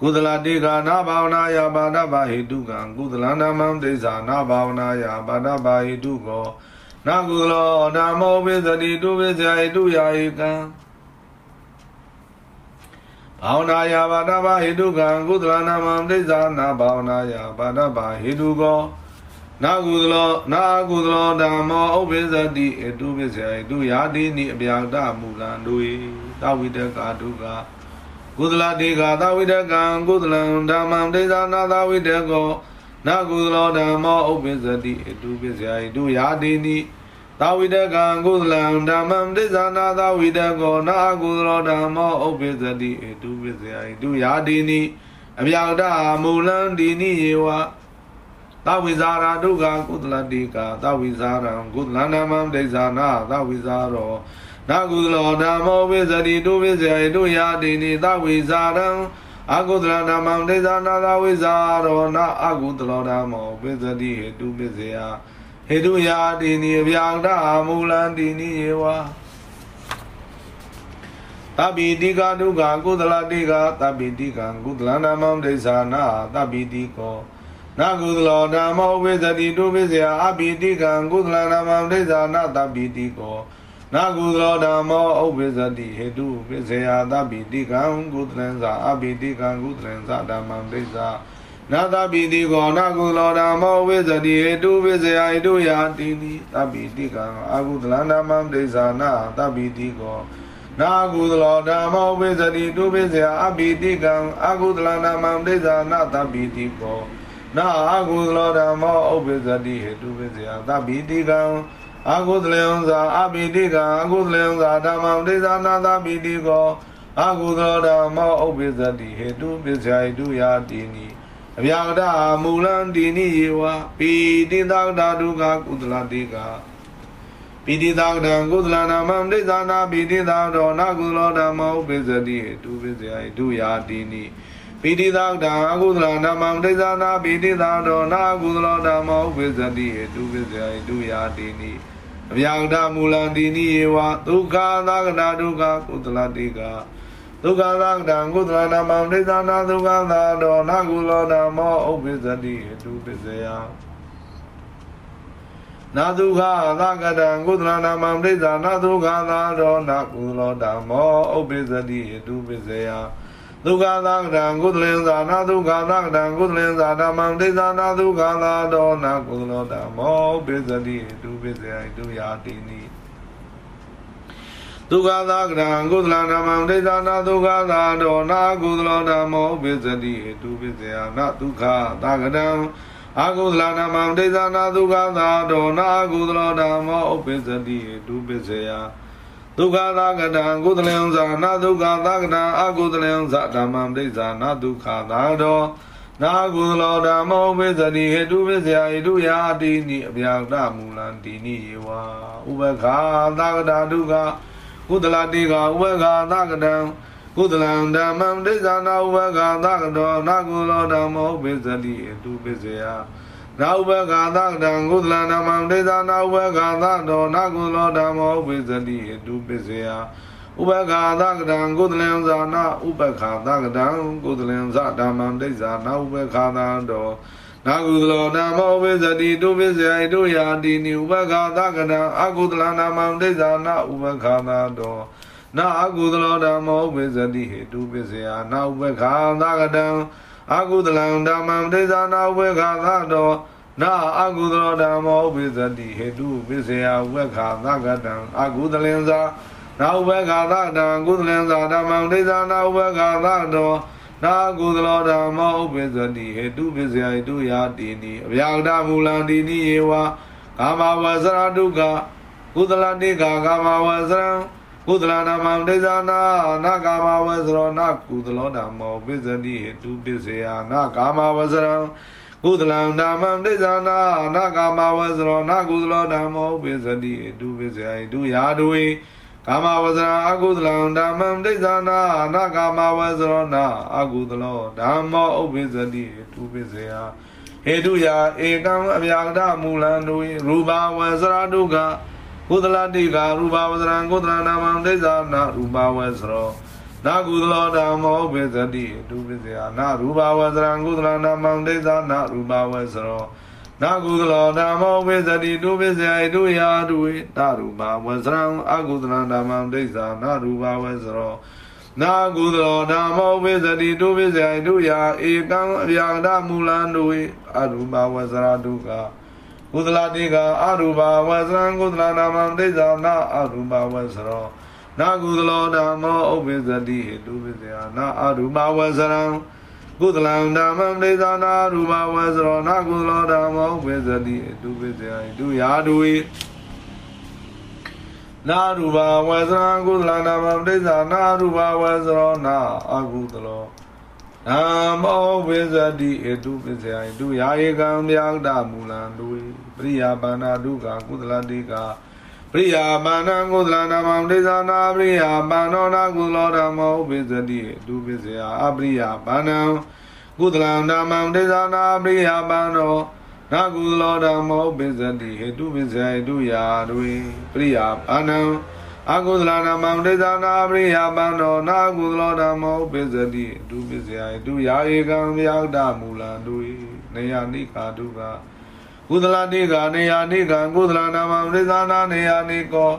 ကုသလတိကာနာဘာဝနာယပါဒဗဟိတုကံကုသလနာမံဒိသနာဘာဝနာယပါဒဗဟိတုကောနာကုလောဓမ္မောပိစတိတုပိစယဣတုယာဧကံ ဘာဝနာယဘာဒဘာဟိတုကံကုသလနာမံဒိသနာဘာဝနာယဘာဒဘာဟိတုကောနာကုသလောနာကုသလောဓမ္မောဥပ္ပဇ္ဇတိအတုပစ္ဆေတုယာတိနိအဗျာဒမူလံတို့သဝိတကာတုကကုသလတိကာသဝိတကံကုသလံဓမ္မံဒိသနာသဝိတကောနာကုသလောဓမ္မောဥပ္ပဇ္ဇတိအတုပစ္ဆေတုယာတိနိ သာဝိတကံကုသလံဓမ္မံဒိသနာသာဝိတကောနာကုသလောဓမ္မောဥပ္ပဇ္ဇတိဧတုပစ္စယဣတုယာတိနိအမြောက်တမူလံဒီနိယေဝသဝိဇာရာဒုက္ခကုသလတိကာသဝိဇာရံကုသလနာမံဒိသနာသဝိဇာရောနာကုသလောဓမ္မောဝိဇ္ဇတိတုပစ္စယဣတုယာတိနိသဝိဇာရံအကုသလဓမ္မံဒိသနာသဝိဇာရောနာအကုသလောဓမ္မောဝိဇ္ဇတိဟေတုပစ္စယ ဟေတုယာတိနိဗျာဒမူလံတိနိယေဝတပိတိကဒုက္ခကုသလတိကတပိတိကံကုသလနာမံဒိသနာတပိတိကောနာကုသလောဓမ္မောဝိသတိတုဝိဇယအပိတိကံကုသလနာမံဒိသနာတပိတိကောနာကုသလောဓမ္မောဥပ္ပဇတိဟေတုဝိဇယတပိတိကံကုသလံသာအပိတိကံကုသလံသာဓမ္မံဒိသနာ တပိတိကောနာကုလောဓမ္မောဝိဇ္ဇတိဟေတုဝိဇ္ဇယဟေတုယာတိတိတပိတိကံအာဟုသလန္တမံဒိသနာတပိတိကောနာကုသလောဓမ္မောဝိဇ္ဇတိတုဝိဇ္ဇယအပိတိကံအာဟုသလန္တမံဒိသနာတပိတိကောနာအာဟုသလောဓမ္မောဥပ္ပဇ္ဇတိဟေတုဝိဇ္ဇယတပိတိကံအာဟုသလယံသာအပိတိကံအာဟုသလယံသာဓမ္မံဒိသနာတပိတိကောအာဟုသလောဓမ္မောဥပ္ပဇ္ဇတိဟေတုဝိဇ္ဇယဟေတုယာတိနိ အဗျာကတမူလံဒီနိယေဝပိတိသကတာဒုက္ခကုသလတိကပိတိသကတံကုသလနာမံဒိသနာပိတိသတောနာကုသလောဓမ္မောပိစတိတုပိစယိတုယာတိနိပိတိသကတံအကုသလနာမံဒိသနာပိတိသတောနာကုသလောဓမ္မောပိစတိတုပိစယိတုယာတိနိအဗျာကတမူလံဒီနိယေဝဒုက္ခသကတာဒုက္ခကုသလတိက ဒုက္ခသကတံကုသလနာမံဒိသနာဒုက္ခသာတောနာကုလောဓမ္မောဥပိစတိတုပိစယနာဒုက္ခသကတံကုသလနာမံဒိသနာဒုက္ခသာတောနာကုလောဓမ္မောဥပိစတိတုပိစယဒုက္ခသကတံကုသလင်္သာနာဒုက္ခသကတံကုသလင်္သာဓမ္မံဒိသနာဒုက္ခသာတောနာကုလောဓမ္မောဥပိစတိတုပိစယတုယာတိနိ ဒုက္ခသာကရံကုသလနာမံဒိသနာဒုက္ခသာတောနာကုသလောဓမ္မောပိစတိတုပိစယနာဒုက္ခသာကရံအာကုသလနာမံဒိသနာဒုက္ခသာတောနာကုသလောဓမ္မောပိစတိတုပိစယဒုက္ခသာကတံကုသလံဇာနာဒုက္ခသာကတံအာကုသလံဇာဓမ္မံဒိသနာဒုက္ခသာတောနာကုသလောဓမ္မောပိစတိဟေတုပိစယဟေတုယာတိနိအဗျာတမူလံတိနိယေဝဥပခာသာကတာဒုက္ခ ကုသလတိကဥပခာသကတံကုသလံဓမ္မံဒိသနာဥပခာသကတောနာကုလောဓမ္မောပိစတိအတုပိစယနာဥပခာသကတံကုသလံဓမ္မံဒိသနာဥပခာသတောနာကုလောဓမ္မောပိစတိအတုပိစယဥပခာသကတံကုသလံဇာနာဥပခာသကတံကုသလံဇဓမ္မံဒိသနာဥပခာသတော နာကုသလောဓမ္မောဝိဇတိတုပိစယတုယာတိနိဥပခာသကတံအကုသလနာမံဒိသနာဥပခာသတောနာအကုသလောဓမ္မောဝိဇတိဟေတုပိစယနာဥပခာသကတံအကုသလံဓမ္မံဒိသနာဥပခာသတောနာအကုသလောဓမ္မောဝိဇတိဟေတုပိစယဥပခာသကတံအကုသလင်္ဇာနာဥပခာသတံကုသလင်္ဇာဓမ္မံဒိသနာဥပခာသတော နာကုသလောဓမ္မောဥပိသတိဟေတုပိစယဟေတုယာတိနိအဗျာဒမူလံတိနိယေဝကာမဝဇရာဒုက္ခကုသလတိကာကာမဝဇရံကုသလနာမံဒိသနာနာကာမဝဇရောနာကုသလောဓမ္မောပိစတိဟေတုပိစယနာကာမဝဇရံကုသလံဓမ္မံဒိသနာနာကာမဝဇရောနာကုသလောဓမ္မောပိစတိဟေတုပိစယဟေတုယာတုဝေ ကာမဝဇရာအကုသလံဓမ္မံဒိသနာအနာကာမဝဇရောနာအကုသလောဓမ္မောဥပ္ပဇတိတုပိစေယဟေတုယာဧကံအဗျာကတမူလံတို့ရူပဝဇရာဒုက္ခကုသလတိကရူပဝဇရံကုသလနာမံဒိသနာရူပဝဇရောနာကုသလောဓမ္မောဥပ္ပဇတိတုပိစေယနာရူပဝဇရံကုသလနာမံဒိသနာရူပဝဇရော နာကုသလောဓမ္မောဝိဇ္ဇတိတုပိစယိတုယာတုဝေတရူပဝဇရံအကုသလဓမ္မံဒိဋ္ဌာနာရူပဝဇရောနာကုသလောဓမ္မောဝိဇ္ဇတိတုပိစယိတုယာဧကံအဗျာဒမူလံတုဝေအရူပဝဇရာတုကကုသလတိကအရူပဝဇရံကုသလဓမ္မံဒိဋ္ဌာနာအရူပဝဇရောနာကုသလောဓမ္မောဥပိစတိဟိတုပိစယနာအရူပဝဇရံ ကုသလံဓမ္မံဒိသနာရူပဝေသရောနာကုသလောဓမ္မောဝေဇတိအတုပိစယဣတုယာတုဝေနာရူပဝေသရံကုသလံဓမ္မံဒိသနာရူပဝေသရောနာအကုသလောဓမ္မောဝေဇတိအတုပိစယဣတုယာဧကံဗျာဒမူလံတုပရိယာပါဏာဒုက္ခကုသလတိကာပ ရိယာပါဏံကုသလနာမံဒိသနာပရိယာပါဏောနာကုသလောဓမ္မောပိစတိဒုပိစယအပရိယာပါဏံကုသလံဓမ္မံဒိသနာပရိယာပါဏောနာကုသလောဓမ္မောပိစတိဟေတုပိစယတုယာတွေပရိယာပါဏံအကုသလနာမံဒိသနာပရိယာပါဏောနာကုသလောဓမ္မောပိစတိဒုပိစယတုယာဧကံဗျာဒမူလံတွေနေယနိကာတုက ကုသလတိကနေယနိကံကုသလနာမဝိသနာနေယနိကော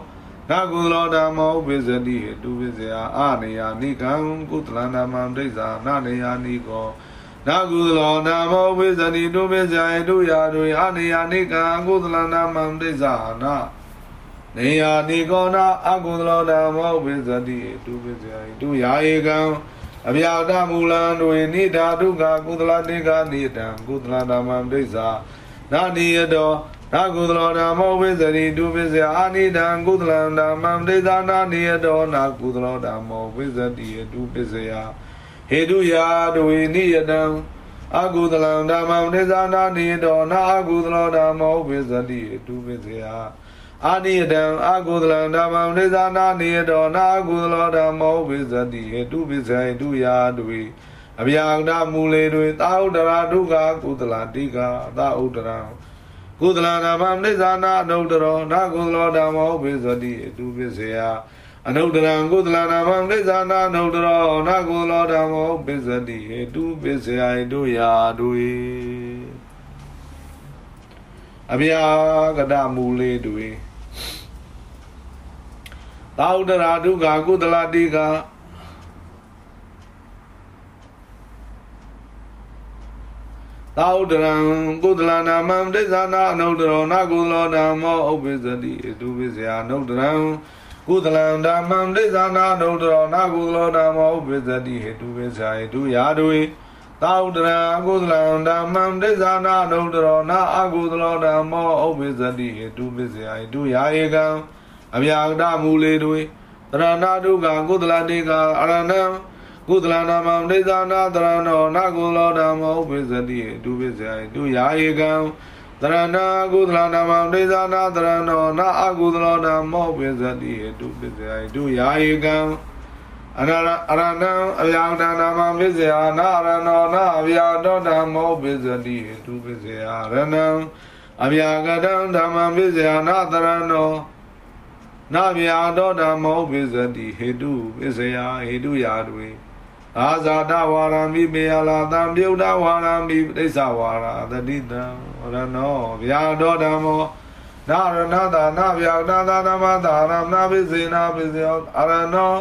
နာကုသလောဓမ္မောပိစတိဟေတုဝိဇယအနေယနိကံကုသလနာမဒိဋ္ဌာနာနေယနိကောနာကုသလောဓမ္မောဝိဇတိတုပိဇယတုယာတွေအနေယနိကံကုသလနာမဒိဋ္ဌာနာနေယနိကောနာအကုသလောဓမ္မောဝိဇတိတုပိဇယတုယာဧကံအဗျာဒမူလံတွေနိဓာတုကကုသလတိကနိတံကုသလဓမ္မဒိဋ္ဌာ နာနိယတောနာကုသလောဓမ္မောဝိဇရိတုပိစယအာနိဒံကုသလံဓမ္မံဒိသနာနိယတောနာကုသလောဓမ္မောဝိဇတိယတုပိစယဟေတုယာဒဝေနိယတံအကုသလံဓမ္မံဒိသနာနိတောနာအကုသလောဓမ္မောဝိဇတိတုပိစေယအာနိယတံအကုသလံဓမ္မံဒိသနာနိတောနာအကုသလောဓမ္မောဝိဇတိတုပိစေယတုယာတု အဗျာဒမူလေတွေသာဥဒရာဒုက္ခကုသလတိကသာဥဒရာကုသလနာမနိဇာနာအနုတ္တရောနာကုသလောဓမ္မောပိစတိအတုပိစေယအနုတ္တရံကုသလနာမနိဇာနာအနုတ္တရောနာကုသလောဓမ္မောပိစတိအတုပိစေယတို့ရာတွေအဗျာကဒမူလေးတွေသာဥဒရာဒုက္ခကုသလတိက သာဥဒရံကုသလနာမံဒိသနာအနုတ္တရောနာကုသလောဓမ္မောဥပ္ပစ္စတိအတုပိစယအနုတ္တရံကုသလံဓမ္မံဒိသနာအနုတ္တရောနာကုသလောဓမ္မောဥပ္ပစ္စတိဟေတုပိစယတုယာတွေသာဥဒရံကုသလံဓမ္မံဒိသနာအနုတ္တရောနာအကုသလောဓမ္မောဥပ္ပစ္စတိဟေတုပိစယတုယာဧကံအဗျာကတမူလေတွေတရဏဒုက္ခကုသလတိကအရဏံ ကုသလနာမံဒိသနာတရဏောနာကုလောဓမ္မောပိစတိဒုပိစယဒုယာဧကံတရဏကုသလနာမံဒိသနာတရဏောနာအကုသလောဓမ္မောပိစတိဒုပိစယဒုယာဧကံအရဏအရဏံအဗျာဒနာမံပိစယနာရဏောနာအဗျာတောဓမ္မောပိစတိဒုပိစယရဏံအဗျာကတံဓမ္မံပိစယနာတရဏောနာဗျာတောဓမ္မောပိစတိဟေတုပိစယဟေတုယာတွေ အာဇာတဝါရမိမေယလာတံပြုတ်တဝါရမိပိဋ္ဌဝါရသတိတံရနောဗျာတော်ဓမ္မောနာရဏတာနာဗျာတာသာဓမ္မတာရမနာပိစေနာပိစေယောအရနော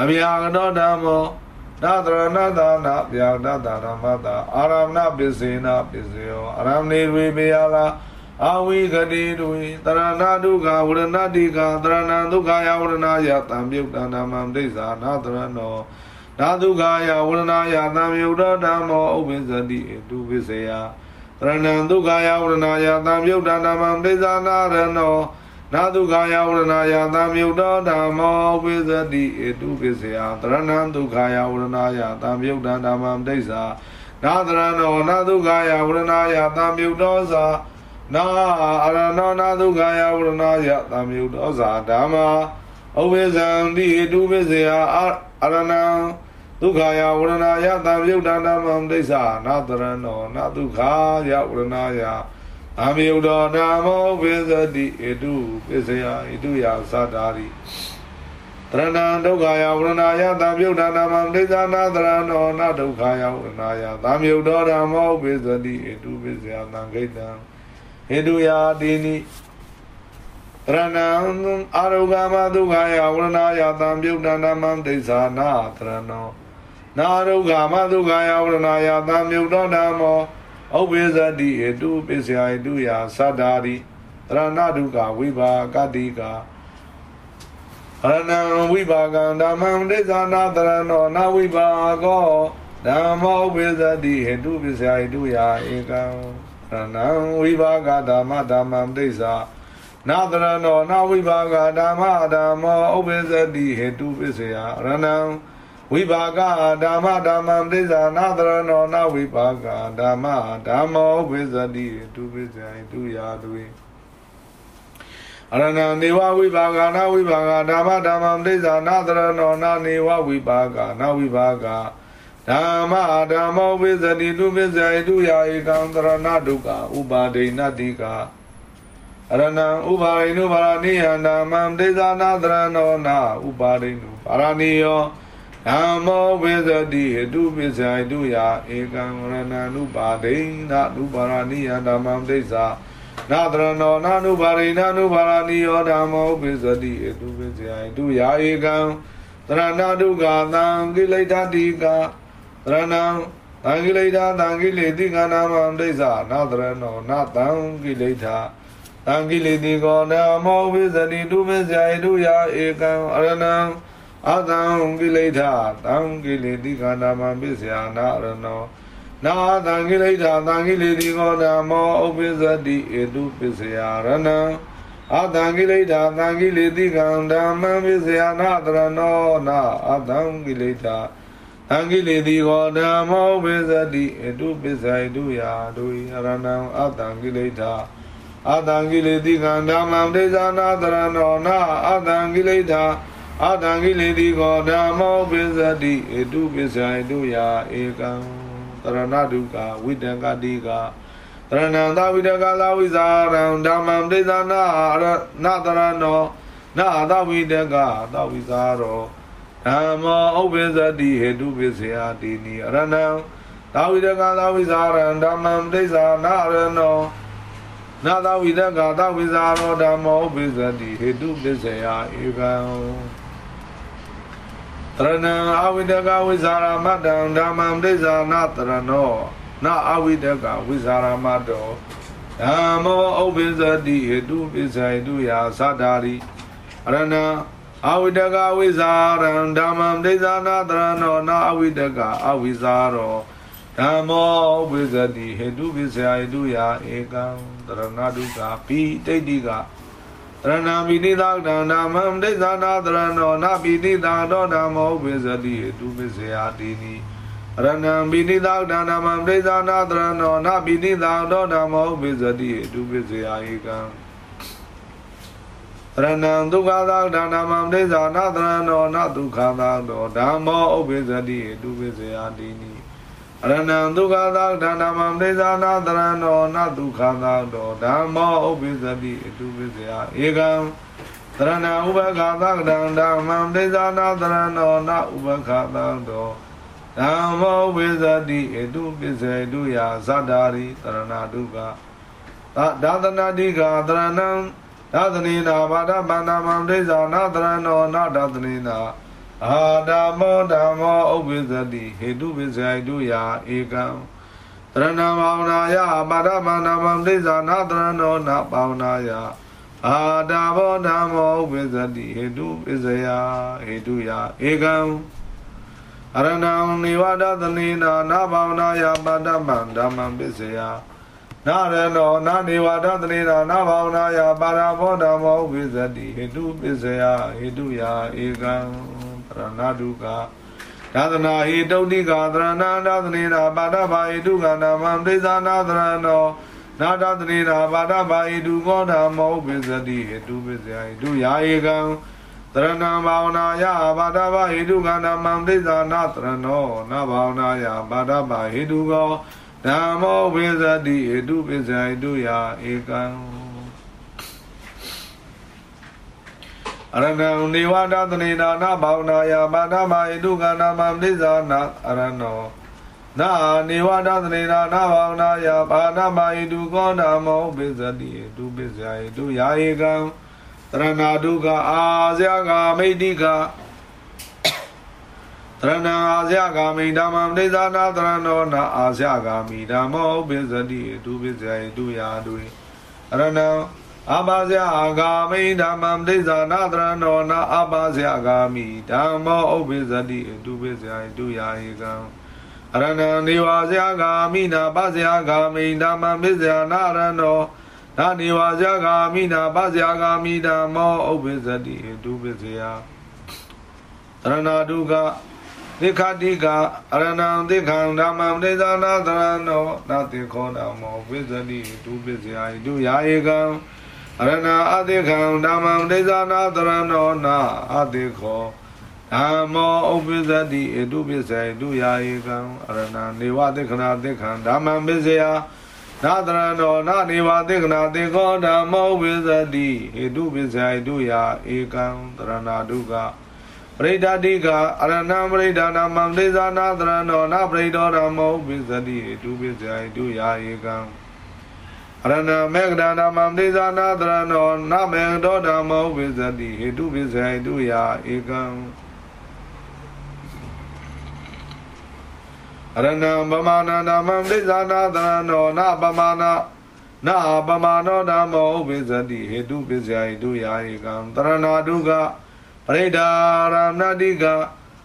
အဗျာတော်ဓမ္မောနာတရဏတာနာဗျာတတာဓမ္မတာအာရမဏပိစေနာပိစေယောအရမနေဝေမေယလာအဝိဂတိတွေတရဏဒုက္ခဝရဏတိကတရဏဒုက္ခယဝရဏယတံပြုတ်တနာမံဒိဋ္ဌာနာတရဏော ဓာတုခာယဝရဏယသံယုဒ္ဓဓမ္မောဥပ္ပဇတိတုပိစေယတရဏံဒုက္ခယဝရဏယသံယုဒ္ဓဓမ္မံဒိသနာရနောနာဒုက္ခယဝရဏယသံယုဒ္ဓဓမ္မောဥပ္ပဇတိတုပိစေယတရဏံဒုက္ခယဝရဏယသံယုဒ္ဓဓမ္မံဒိသနာတရနောနာဒုက္ခယဝရဏယသံယုဒ္ဓသာနာအရဏောနာဒုက္ခယဝရဏယသံယုဒ္ဓသာဓမ္မာဥပ္ပဇံတိတုပိစေယအ ရဏံဒုက္ခယဝရဏယသံယုတ်တနာမံဒိဋ္ဌာနာတရဏောနာဒုက္ခယဝရဏယအမေယုတောနာမောပိစတိဣတုပိစယဣတုယသတ္တာရိတရဏံဒုက္ခယဝရဏယသံယုတ်တနာမံဒိဋ္ဌာနာတရဏောနာဒုက္ခယဝရဏယသံယုတ်တောဓမ္မောပိစတိဣတုပိစယသံဂိတံဟိတုယာတိနိ ရဏံအာရုဂမဒုက္ခယဝရဏယသံယုတ်တနာမံဒိဋ္ဌာနာတရဏောနာရုခမဒုက္ခယဝရဏယသံမြုတ်တော်ဓမ္မောဥပ္ပေဇတိအတုပစ္စယအတုယာသတ္တာရိတရဏဒုက္ခဝိပါကတိကာအရဏံဝိပါကံဓမ္မံဒိသနာတရဏောနာဝိပါကောဓမ္မောဥပ္ပေဇတိဟတုပစ္စယအတုယာဧကံရဏံဝိပါကဓမ္မဓမ္မံဒိသနာ တရဏောနာဝိပါကဓမ္မဓမ္မောဥပ္ပေဇတိဟတုပစ္စယရဏံဝိပါကဓမ္မဓမ္မံပိဇာနာတရဏောနဝိပါကဓမ္မဓမ္မောဝိဇတိတုပိဇံတုယာတုေအရဏံနေဝဝိပါကနာဝိပါကဓမ္မဓမ္မံပိဇာနာတရဏောနာနေဝဝိပါကနာဝိပါကဓမ္မဓမ္မောဝိဇတိတုပိဇံတုယာဧကံတရဏဒုက္ခဥပါဒိနတိက အရဏံဥပါရိနုပါရဏိယံဓမ္မံပိဇာနာတရဏောနာဥပါရိနုပါရဏိယောဓမ္မောဝိသတိအတုပိစ္ဆာတုယဧကံရဏနုပါဒိနနုပါရဏိယဓမ္မံဒိဋ္ဌာနာတရဏောနာနုပါရိနာနုပါရဏိယောဓမ္မောပိစ္ဆတိအတုပိစ္ဆာတုယဧကံတရဏဒုက္ခသံကိလေသာတိကတရဏံသံကိလေသာသံကိလေတိကနာမံဒိဋ္ဌာနာတရဏောနာသံကိလေသာ သံကိလေတိကောဓမ္မောပိစ္ဆတိတုပိစ္ဆာတုယဧကံအရဏံအတံကိလေသာတံကိလေတိခန္ဓာမပစ္စယနာရနောနာတံကိလေသာတံကိလေတိကောဓမ္မောဥပ္ပဇ္တိဧတုပစ္စယရဏံအတံကိလေသာတံကိလေတိခန္ဓာမပစ္စယနာတရနောနာအတံကိလေသာတအင်္ဂိလေတိကောဓမ္မောဝိဇတိအတုပစ္ဆေတုယာဒုယရဏံအတံကိလေသာ အတံကိလေတိကံဓမ္မံဒေဇာနာတရဏောနာအတံကိလေသာအတံကိလေတိကောဓမ္မောဝိဇတိအတုပစ္ဆေတုယာဧကံတရဏဒုက္ခဝိတကတိကတရဏံသဝိတကလာဝိဇာရံဓမ္မံဒေဇာနာရဏတရဏောနာသဝိတကသဝိဇာရောဓမ္မောဥပ္ပဇတိဟေတုပစ္စယတိနိအရဏံသာဝိတကသာဝိဇာရံဓမ္မံဒိသနာရနော နာသာဝိတကသာဝိဇာရောဓမ္မောဥပ္ပဇတိဟေတုပစ္စယဧကံတရဏံအဝိတကဝိဇာရမတံဓမ္မံဒိသနာတရနောနာအဝိတကဝိဇာရမတောဓမ္မောဥပ္ပဇတိဟေတုပစ္စယတုယာသတ္တာရိအရဏံအဝိတကဝိဇာရံဓမ္မံဒိသနာတရဏောနာအဝိတကအဝိဇာရော ဓမ္မောဝိဇတိဟေတုပိစယဟေတုယာဧကံတရဏဒုက္ခပိတိတ်တိကတရဏမိနိသကံဓမ္မံဒိသနာတရဏောနာပိတိတာတောဓမ္မောဝိဇတိဟေတုပိစယတိနိရဏံပိနိသကံဓမ္မံဒိသနာတရဏောနာပိတိတာတောဓမ္မောဝိဇတိဟေတုပိစယဧကံရဏံဒုက္ခသာဒါနမံဒိသနာတရဏောနဒုက္ခသာတောဓမ္မောဥပ္ပိသတိတုပိစယတိနိ ရဏံဒုက္ခသာဒါနမံဒိသနာတရဏောနဒုက္ခသာတောဓမ္မောဥပ္ပိသတိတုပိစယဧကံတရဏဥပခာသကတံဓမ္မံဒိသနာတရဏောနဥပခာသံတောဓမ္မောဝိဇတိအတုပစ္စေတုယာသတ္တာရိတရဏဒုက္ခသာဒသနာတိကတရဏံသာသနေနာဘာဒဗန္နာမံဒိသနာတရဏောနာဒသနေနာ အာဓမ္မောဓမ္မောဥပ္ပိသတိဟေတုပိစ္ဆေတုယာဧကံတရဏမောနာယဘာဒဗန္နာမံဒိသနာတရဏောနာပေါနာယအာဓမ္မောဓမ္မောဥပ္ပိသတိဟေတုပိစ္ဆေယဟေတုယာဧကံအရဏံနိဝဒသနေနာနာဘောနာယပါဒမံဓမ္မံပိစ္ဆေယနာရနောနာနေဝဒသနေနာနာဘာဝနာယပါရဘောဓမ္မောဝိဇတိဟိတုပစ္စယဟိတုယာဧကံပ ရဏဒုက္ခသာသနာဟိတုတိကာသရဏသာသနေနာပါဒဘာဟိတုကနာမံဒိသနာသရနောနာတသနေနာပါဒဘာဟိတုကောဓမ္မောဝိဇတိဟိတုပစ္စယဟိတုယာဧကံတရဏံဘာဝနာယဘာဒဘာဟိတုကနာမံဒိသနာသရနောနာဘာဝနာယဘာဒဘာဟိတုကောဓမ္မောဝိဇတိဣတုပိဇာဣတုယာဧကံ အရဏံနေဝဒသနေနာနာဘောနာယမာနမဣတုကနာမမနိဇာနာအရဏောနာနေဝဒသနေနာနာဘောနာယဘာနာမဣတုကောဓမ္မောပိဇတိဣတုပိဇာဣတုယာဧကံတရဏဒုက္ခအာဇယဂာမိတိကတရဏအာဇယဂာမိဓမ္မံဒိသနာတရဏောနာအာဇယဂာမိဓမ္မောပိစတိတုပိစယတုယာတုရဏံ အဘာဇယဂာမိဓမ္မံဒိသနာတရဏောနာအဘာဇယဂာမိဓမ္မောဥပိစတိတုပိစယတုယာဧကံအရဏံနေဝဇယဂာမိနာပဇယဂာမိဓမ္မံပိစယနာရဏောနာနေဝဇယဂာမိနာပဇယဂာမိဓမ္မောဥပိစတိတုပိစယရဏဒုက္ခသိခတိကအရဏံသိခံဓမ္မံဒိသနာသရဏောနာတိခောဓမ္မောဝိဇ္ဇတိဒုပစ္စယိဒုယာဧကံအ ရဏအတိခံဓမ္မံဒိသနာသရဏောနာအတိခောဓမ္မောဥပ္ပဇ္ဇတိဣဒုပစ္စယိဒုယာဧကံအရဏနေဝတိခဏတိခံဓမ္မံပစ္စယနာတရဏောနာနေဝတိခဏတိခောဓမ္မောဝိဇ္ဇတိဣဒုပစ္စယိဒုယာဧကံတရဏဒုက္ခပရိဒတိကအရဏံပရိဒါနာမံဒေဇာနာသရဏောနပရိဒောဓမ္မောပိစတိတုပိစယတုယာဧကံ အရဏမေကဒါနာမံဒေဇာနာသရဏောနမေဒောဓမ္မောပိစတိဟေတုပိစယတုယာဧကံအရဏံပမာဏနာမံဒေဇာနာသရဏောနပမာဏနာပမာဏောဓမ္မောပိစတိဟေတုပိစယတုယာဧကံတရဏဒုက္ခပရိဒါရမဏတိက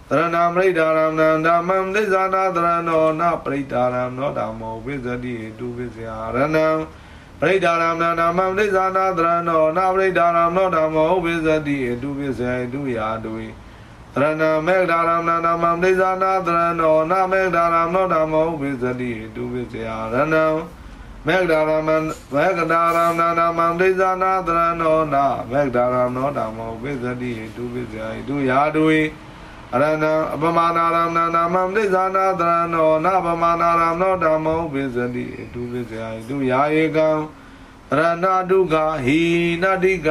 သရဏပရိဒါရမဏဓမ္မံဒိသနာသရဏောနပရိဒါရမောဓမ္မောဝိဇတိတုဝိဇယရဏံ ပရိဒါရမဏဓမ္မံဒိသနာသရဏောနပရိဒါရမောဓမ္မောဝိဇတိတုဝိဇယတုယာတုသရဏမေဒာရမနာမံဒိသနာတရဏောနာမေဒာရမောဓမ္မောပိစတိတုပိစယရဏံမေဒာရမံမေဒာရမနာမံဒိသနာတရဏောနာမေဒာရမောဓမ္မောပိစတိတုပိစယတုယာတုဝေ အရဏံအပမနာရမနာမံဒိသနာတရဏောနာပမနာရမောဓမ္မောပိစတိတုပိစယတုယာဧကံရဏဒုက္ခဟိနတိက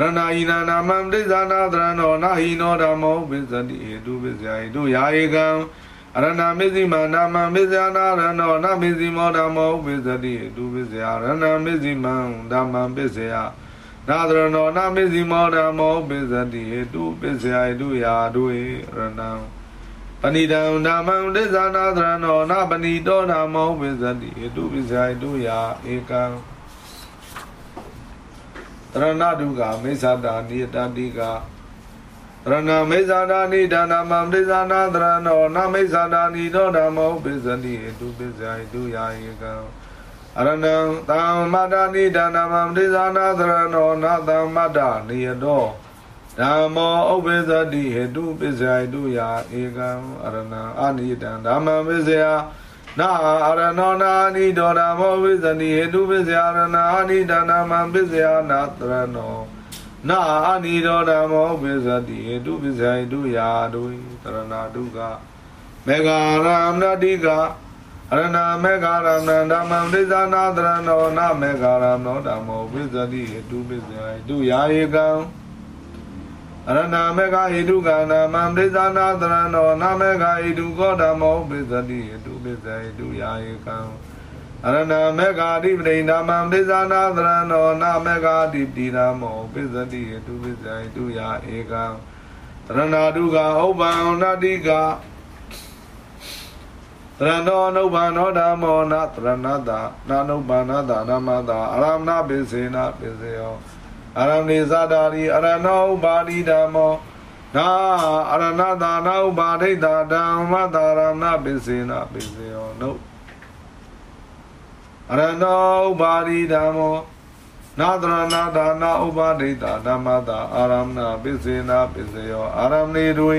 ရဏာယိနာနာမံဒိသနာသရဏောနာဟိနောဓမ္မောပိစတိဟေတုပိစယဟိတုယာဧကံအရဏမေဇိမနာမံမေဇာနာရဏောနာမေဇိမောဓမ္မောပိစတိဟေတုပိစယရဏမေဇိမံဓမ္မံပိစယ နာသရဏောနာမေဇိမောဓမ္မောပိစတိဟေတုပိစယဟိတုယာတုေရဏံပဏိတံဓမ္မံဒိသနာသရဏောနာပဏိတောဓမ္မောပိစတိဟေတုပိစယဟိတုယာဧကံတရဏဒုက္ခမေသတာနိတတိကရဏမေသတာနိဒါနမံပိဇာနာတရဏောနမေသတာနိသောဓမ္မောပိစတိဟေတုပိဇာယတုယာယေကံ အရဏံတံမတ္တာနိဒါနမံပိဇာနာတရဏောနတံမတ္တာနိယတောဓမ္မောဥပ္ပဇတိဟေတုပိဇာယတုယာဧကံအရဏံအာနိတံဓမ္မံပိဇယနာအရဏောနာနိဒောဓမ္မောဝိဇတိဟေတုပိစယရဏအာနိဒါနမံပိစယနာတရဏောနာအာနိဒောဓမ္မောပိစတိဟေတုပိစယတုယာတုတရဏတုကမေဃာရမဏတိက အရဏမေဃာရမဏဓမ္မံပိစနာတရဏောနာမေဃာရမဏဓမ္မောပိစတိဟေတုပိစယတုယာယေကံအရဏမေဃဟိတုကနာမံဒိသနာတရဏောနာမေဃဟိတုကောဓမ္မောပိစတိဟိတုပိစဟိတုယာယေကံအရဏမေဃတိပတိနာမံဒိသနာတရဏောနာမေဃတိပတိနာမောပိစတိဟိတုပိစဟိတုယာဧကံတရဏတုကဥပ္ပံနတိက တရဏောနုဘာနောဓမ္မောနတရဏတနာနုဘာနာတနာမတာအရမဏပိစေနပိစေယောအရမေဇာတာရိအရဏောဥပါတိဓမ္မောနာအရဏတာနာဥပါဒိတာဓမ္မတာရမဏပိစေနပိစေယောနုအရဏောဥပါတိဓမ္မောနာတရဏတာနာဥပါဒိတာဓမ္မတာအာရမဏပိစေနပိစေယောအာရမဏေတွေ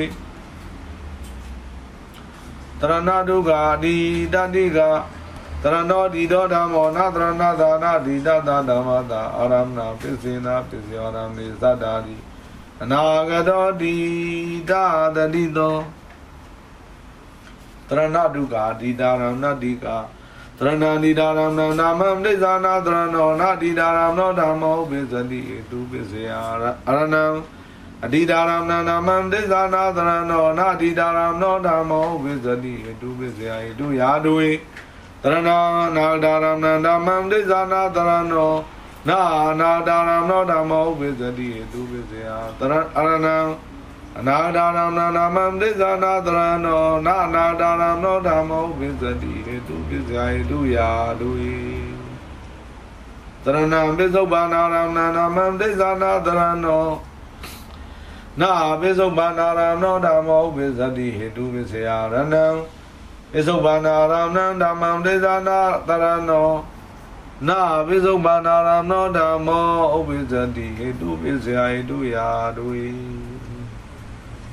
တရဏဒုက္ခဒီတတိကတရဏောဒီသောဓမ္မောနာတရဏသာနာဒီတတဓမ္မတာအာရမဏပစ္စေနာပစ္စယောရမေသတ္တာတိအနာဂတောဒီတတတိသောတရဏဒုက္ခဒီတာရမဏတိကတရဏနိဒါရမဏနာမမိစ္ဆာနာတရဏောနာဒီတာရမဏဓမ္မောပိစတိတုပစ္စယအရဏံ အတိဒါရမဏနာမံဒိသနာသရဏောနာတိဒါရမဏဓမ္မောဝိဇတိတုပစ္စယတုယာတုဝေတရဏနာဒါရမဏဓမ္မံဒိသနာသရဏောနာနာဒါရမဏဓမ္မောဝိဇတိတုပစ္စယတရအရဏံအနာဒါရမဏနာမံဒိသနာသရဏောနာနာဒါရမဏဓမ္မောဝိဇတိတုပစ္စယတုယာတုဝေတရဏံပိစုပ္ပနာရမဏနာမံဒိသနာသရဏော နာပိစုဘာနာရမဏဓမ္မောပိသတိဟေတုပိစယရဏံပိစုဘာနာရမဏဓမ္မံဒေသနာတရဏောနာပိစုဘာနာရမဏဓမ္မောဥပိသတိဟေတုပိစယဟေတုယာတုယ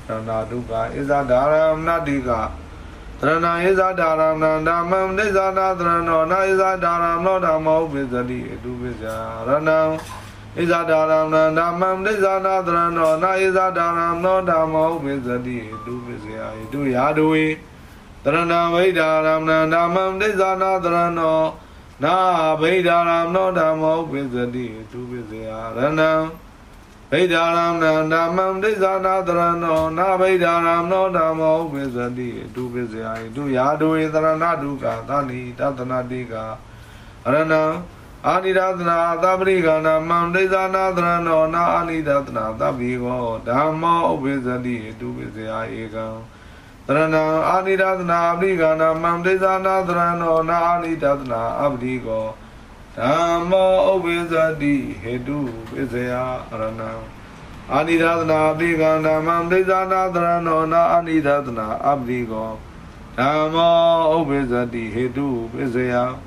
ရဏဒုက္ခဣဇဒာရမဏတိကတရဏဣဇဒာရမဏဓမ္မံဒေသနာတရဏောနာဣဇဒာရမဏဓမ္မောဥပိသတိဟေတုပိစယရဏံ ဣဇဒာရမဏဓမ္မံဒိသနာသရဏောနာဣဇဒာရမဏဓမ္မောပိစတိတုပိစယဣတုယာဒဝေတရဏဝိဒာရမဏဓမ္မံဒိသနာသရဏောနာဗိဒာရမဏဓမ္မောပိစတိတုပိစယရဏံဗိဒာရမဏဓမ္မံဒိသနာသရဏောနာဗိဒာရမဏဓမ္မောပိစတိတုပိစယဣတုယာဒဝေတရဏဒုက္ခသနိတတနာတိကရဏံ အာနိဒသနာသဗ္ဗရိကနာမံဒိသနာသရဏောနာအာနိဒသနာသဗ္ဗိကောဓမ္မောဥပိသတိတုပိစယဧကံသရဏံအာနိဒသနာအပရိကနာမံဒိသနာသရဏောနာအာနိဒသနာအပရိကောဓမ္မောဥပိသတိဟေတုပိစယအရဏံအာနိဒသနာအပရိကနာမံဒိသနာသရဏောနာအာနိဒသနာအပရိကောဓမ္မောဥပိသတိဟေတုပိစယဓ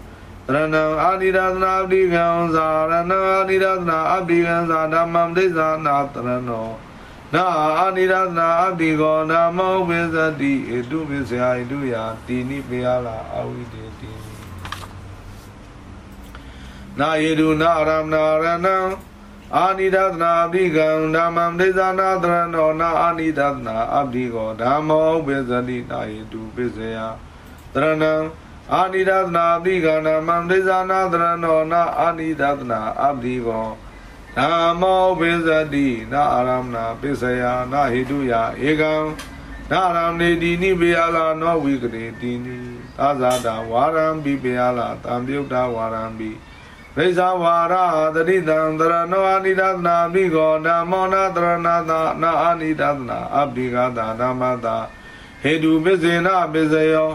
ရဏံအာနိဒသနာအပတိကံသာရဏံအာနိဒသနာအပတိကံသာဓမ္မံဒိသနာတရဏောနာအာနိဒသနာအပတိကောဓမ္မောဝိဇ္တိဧတုပိစယဧတုယာတိနိပေယလာအဝိတေတိနာယေတုနာရမနာရဏံအာနိဒသနာအပတိကံဓမ္မံဒိသနာတရဏောနာအာနိဒသနာအပတိကောဓမ္မောဝိဇ္တိနာယေတုပိစယတရဏံ အာနိဒသနာအပိကနာမံဒိသနာသရဏောနာအာနိဒသနာအပိကောဓမ္မောပိစတိနာအာရမနာပိစယနာဟိတုယဧကံနာရမနေတိနိပေယလာနောဝိကရေတိနိသာဇာတာဝါရံပိပေယလာတံပြုတ်တာဝါရံပိရိဇာဝါရသတိတံသရဏောအာနိဒသနာအပိကောဓမ္မောနာသရဏတာနာအာနိဒသနာအပိကတာဓမ္မတာဟေတုပိစေနပိစယော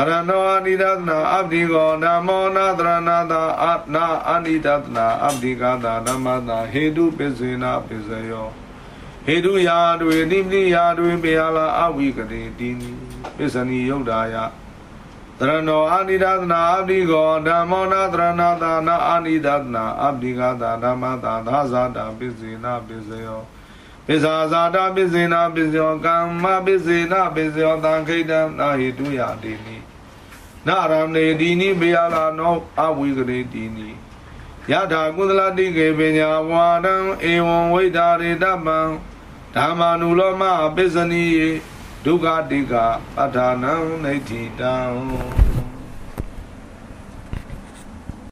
အရဏောအနိဒသနာအပ္တိကောဓမ္မောနာသရဏတာအနာအနိဒသနာအပ္တိကတာဓမ္မတာဟေတုပစ္စေနာပစ္စယောဟေတုယာတွေတိပတိယာတွေပေယလာအဝိကတိတိနိပစ္စနိယုတ်တာယသရဏောအနိဒသနာအပ္တိကောဓမ္မောနာသရဏတာနာအနိဒသနာအပ္တိကတာဓမ္မတာသာဇာတာပစ္စေနာပစ္စယောပစ္စာဇာတာပစ္စေနာပစ္စယောကမ္မပစ္စေနာပစ္စယောသံခိတံနာဟိတုယတိနိ နာရမနေဒီနိဘေယလာနောအဝိကရေတိနိယထာကုသလတိကေပညာဝါဒံဧဝံဝိဒါရေတပံဓမ္မာနုလောမပစ္စနိယေဒုက္ခတိကအထာနံနေတိတံ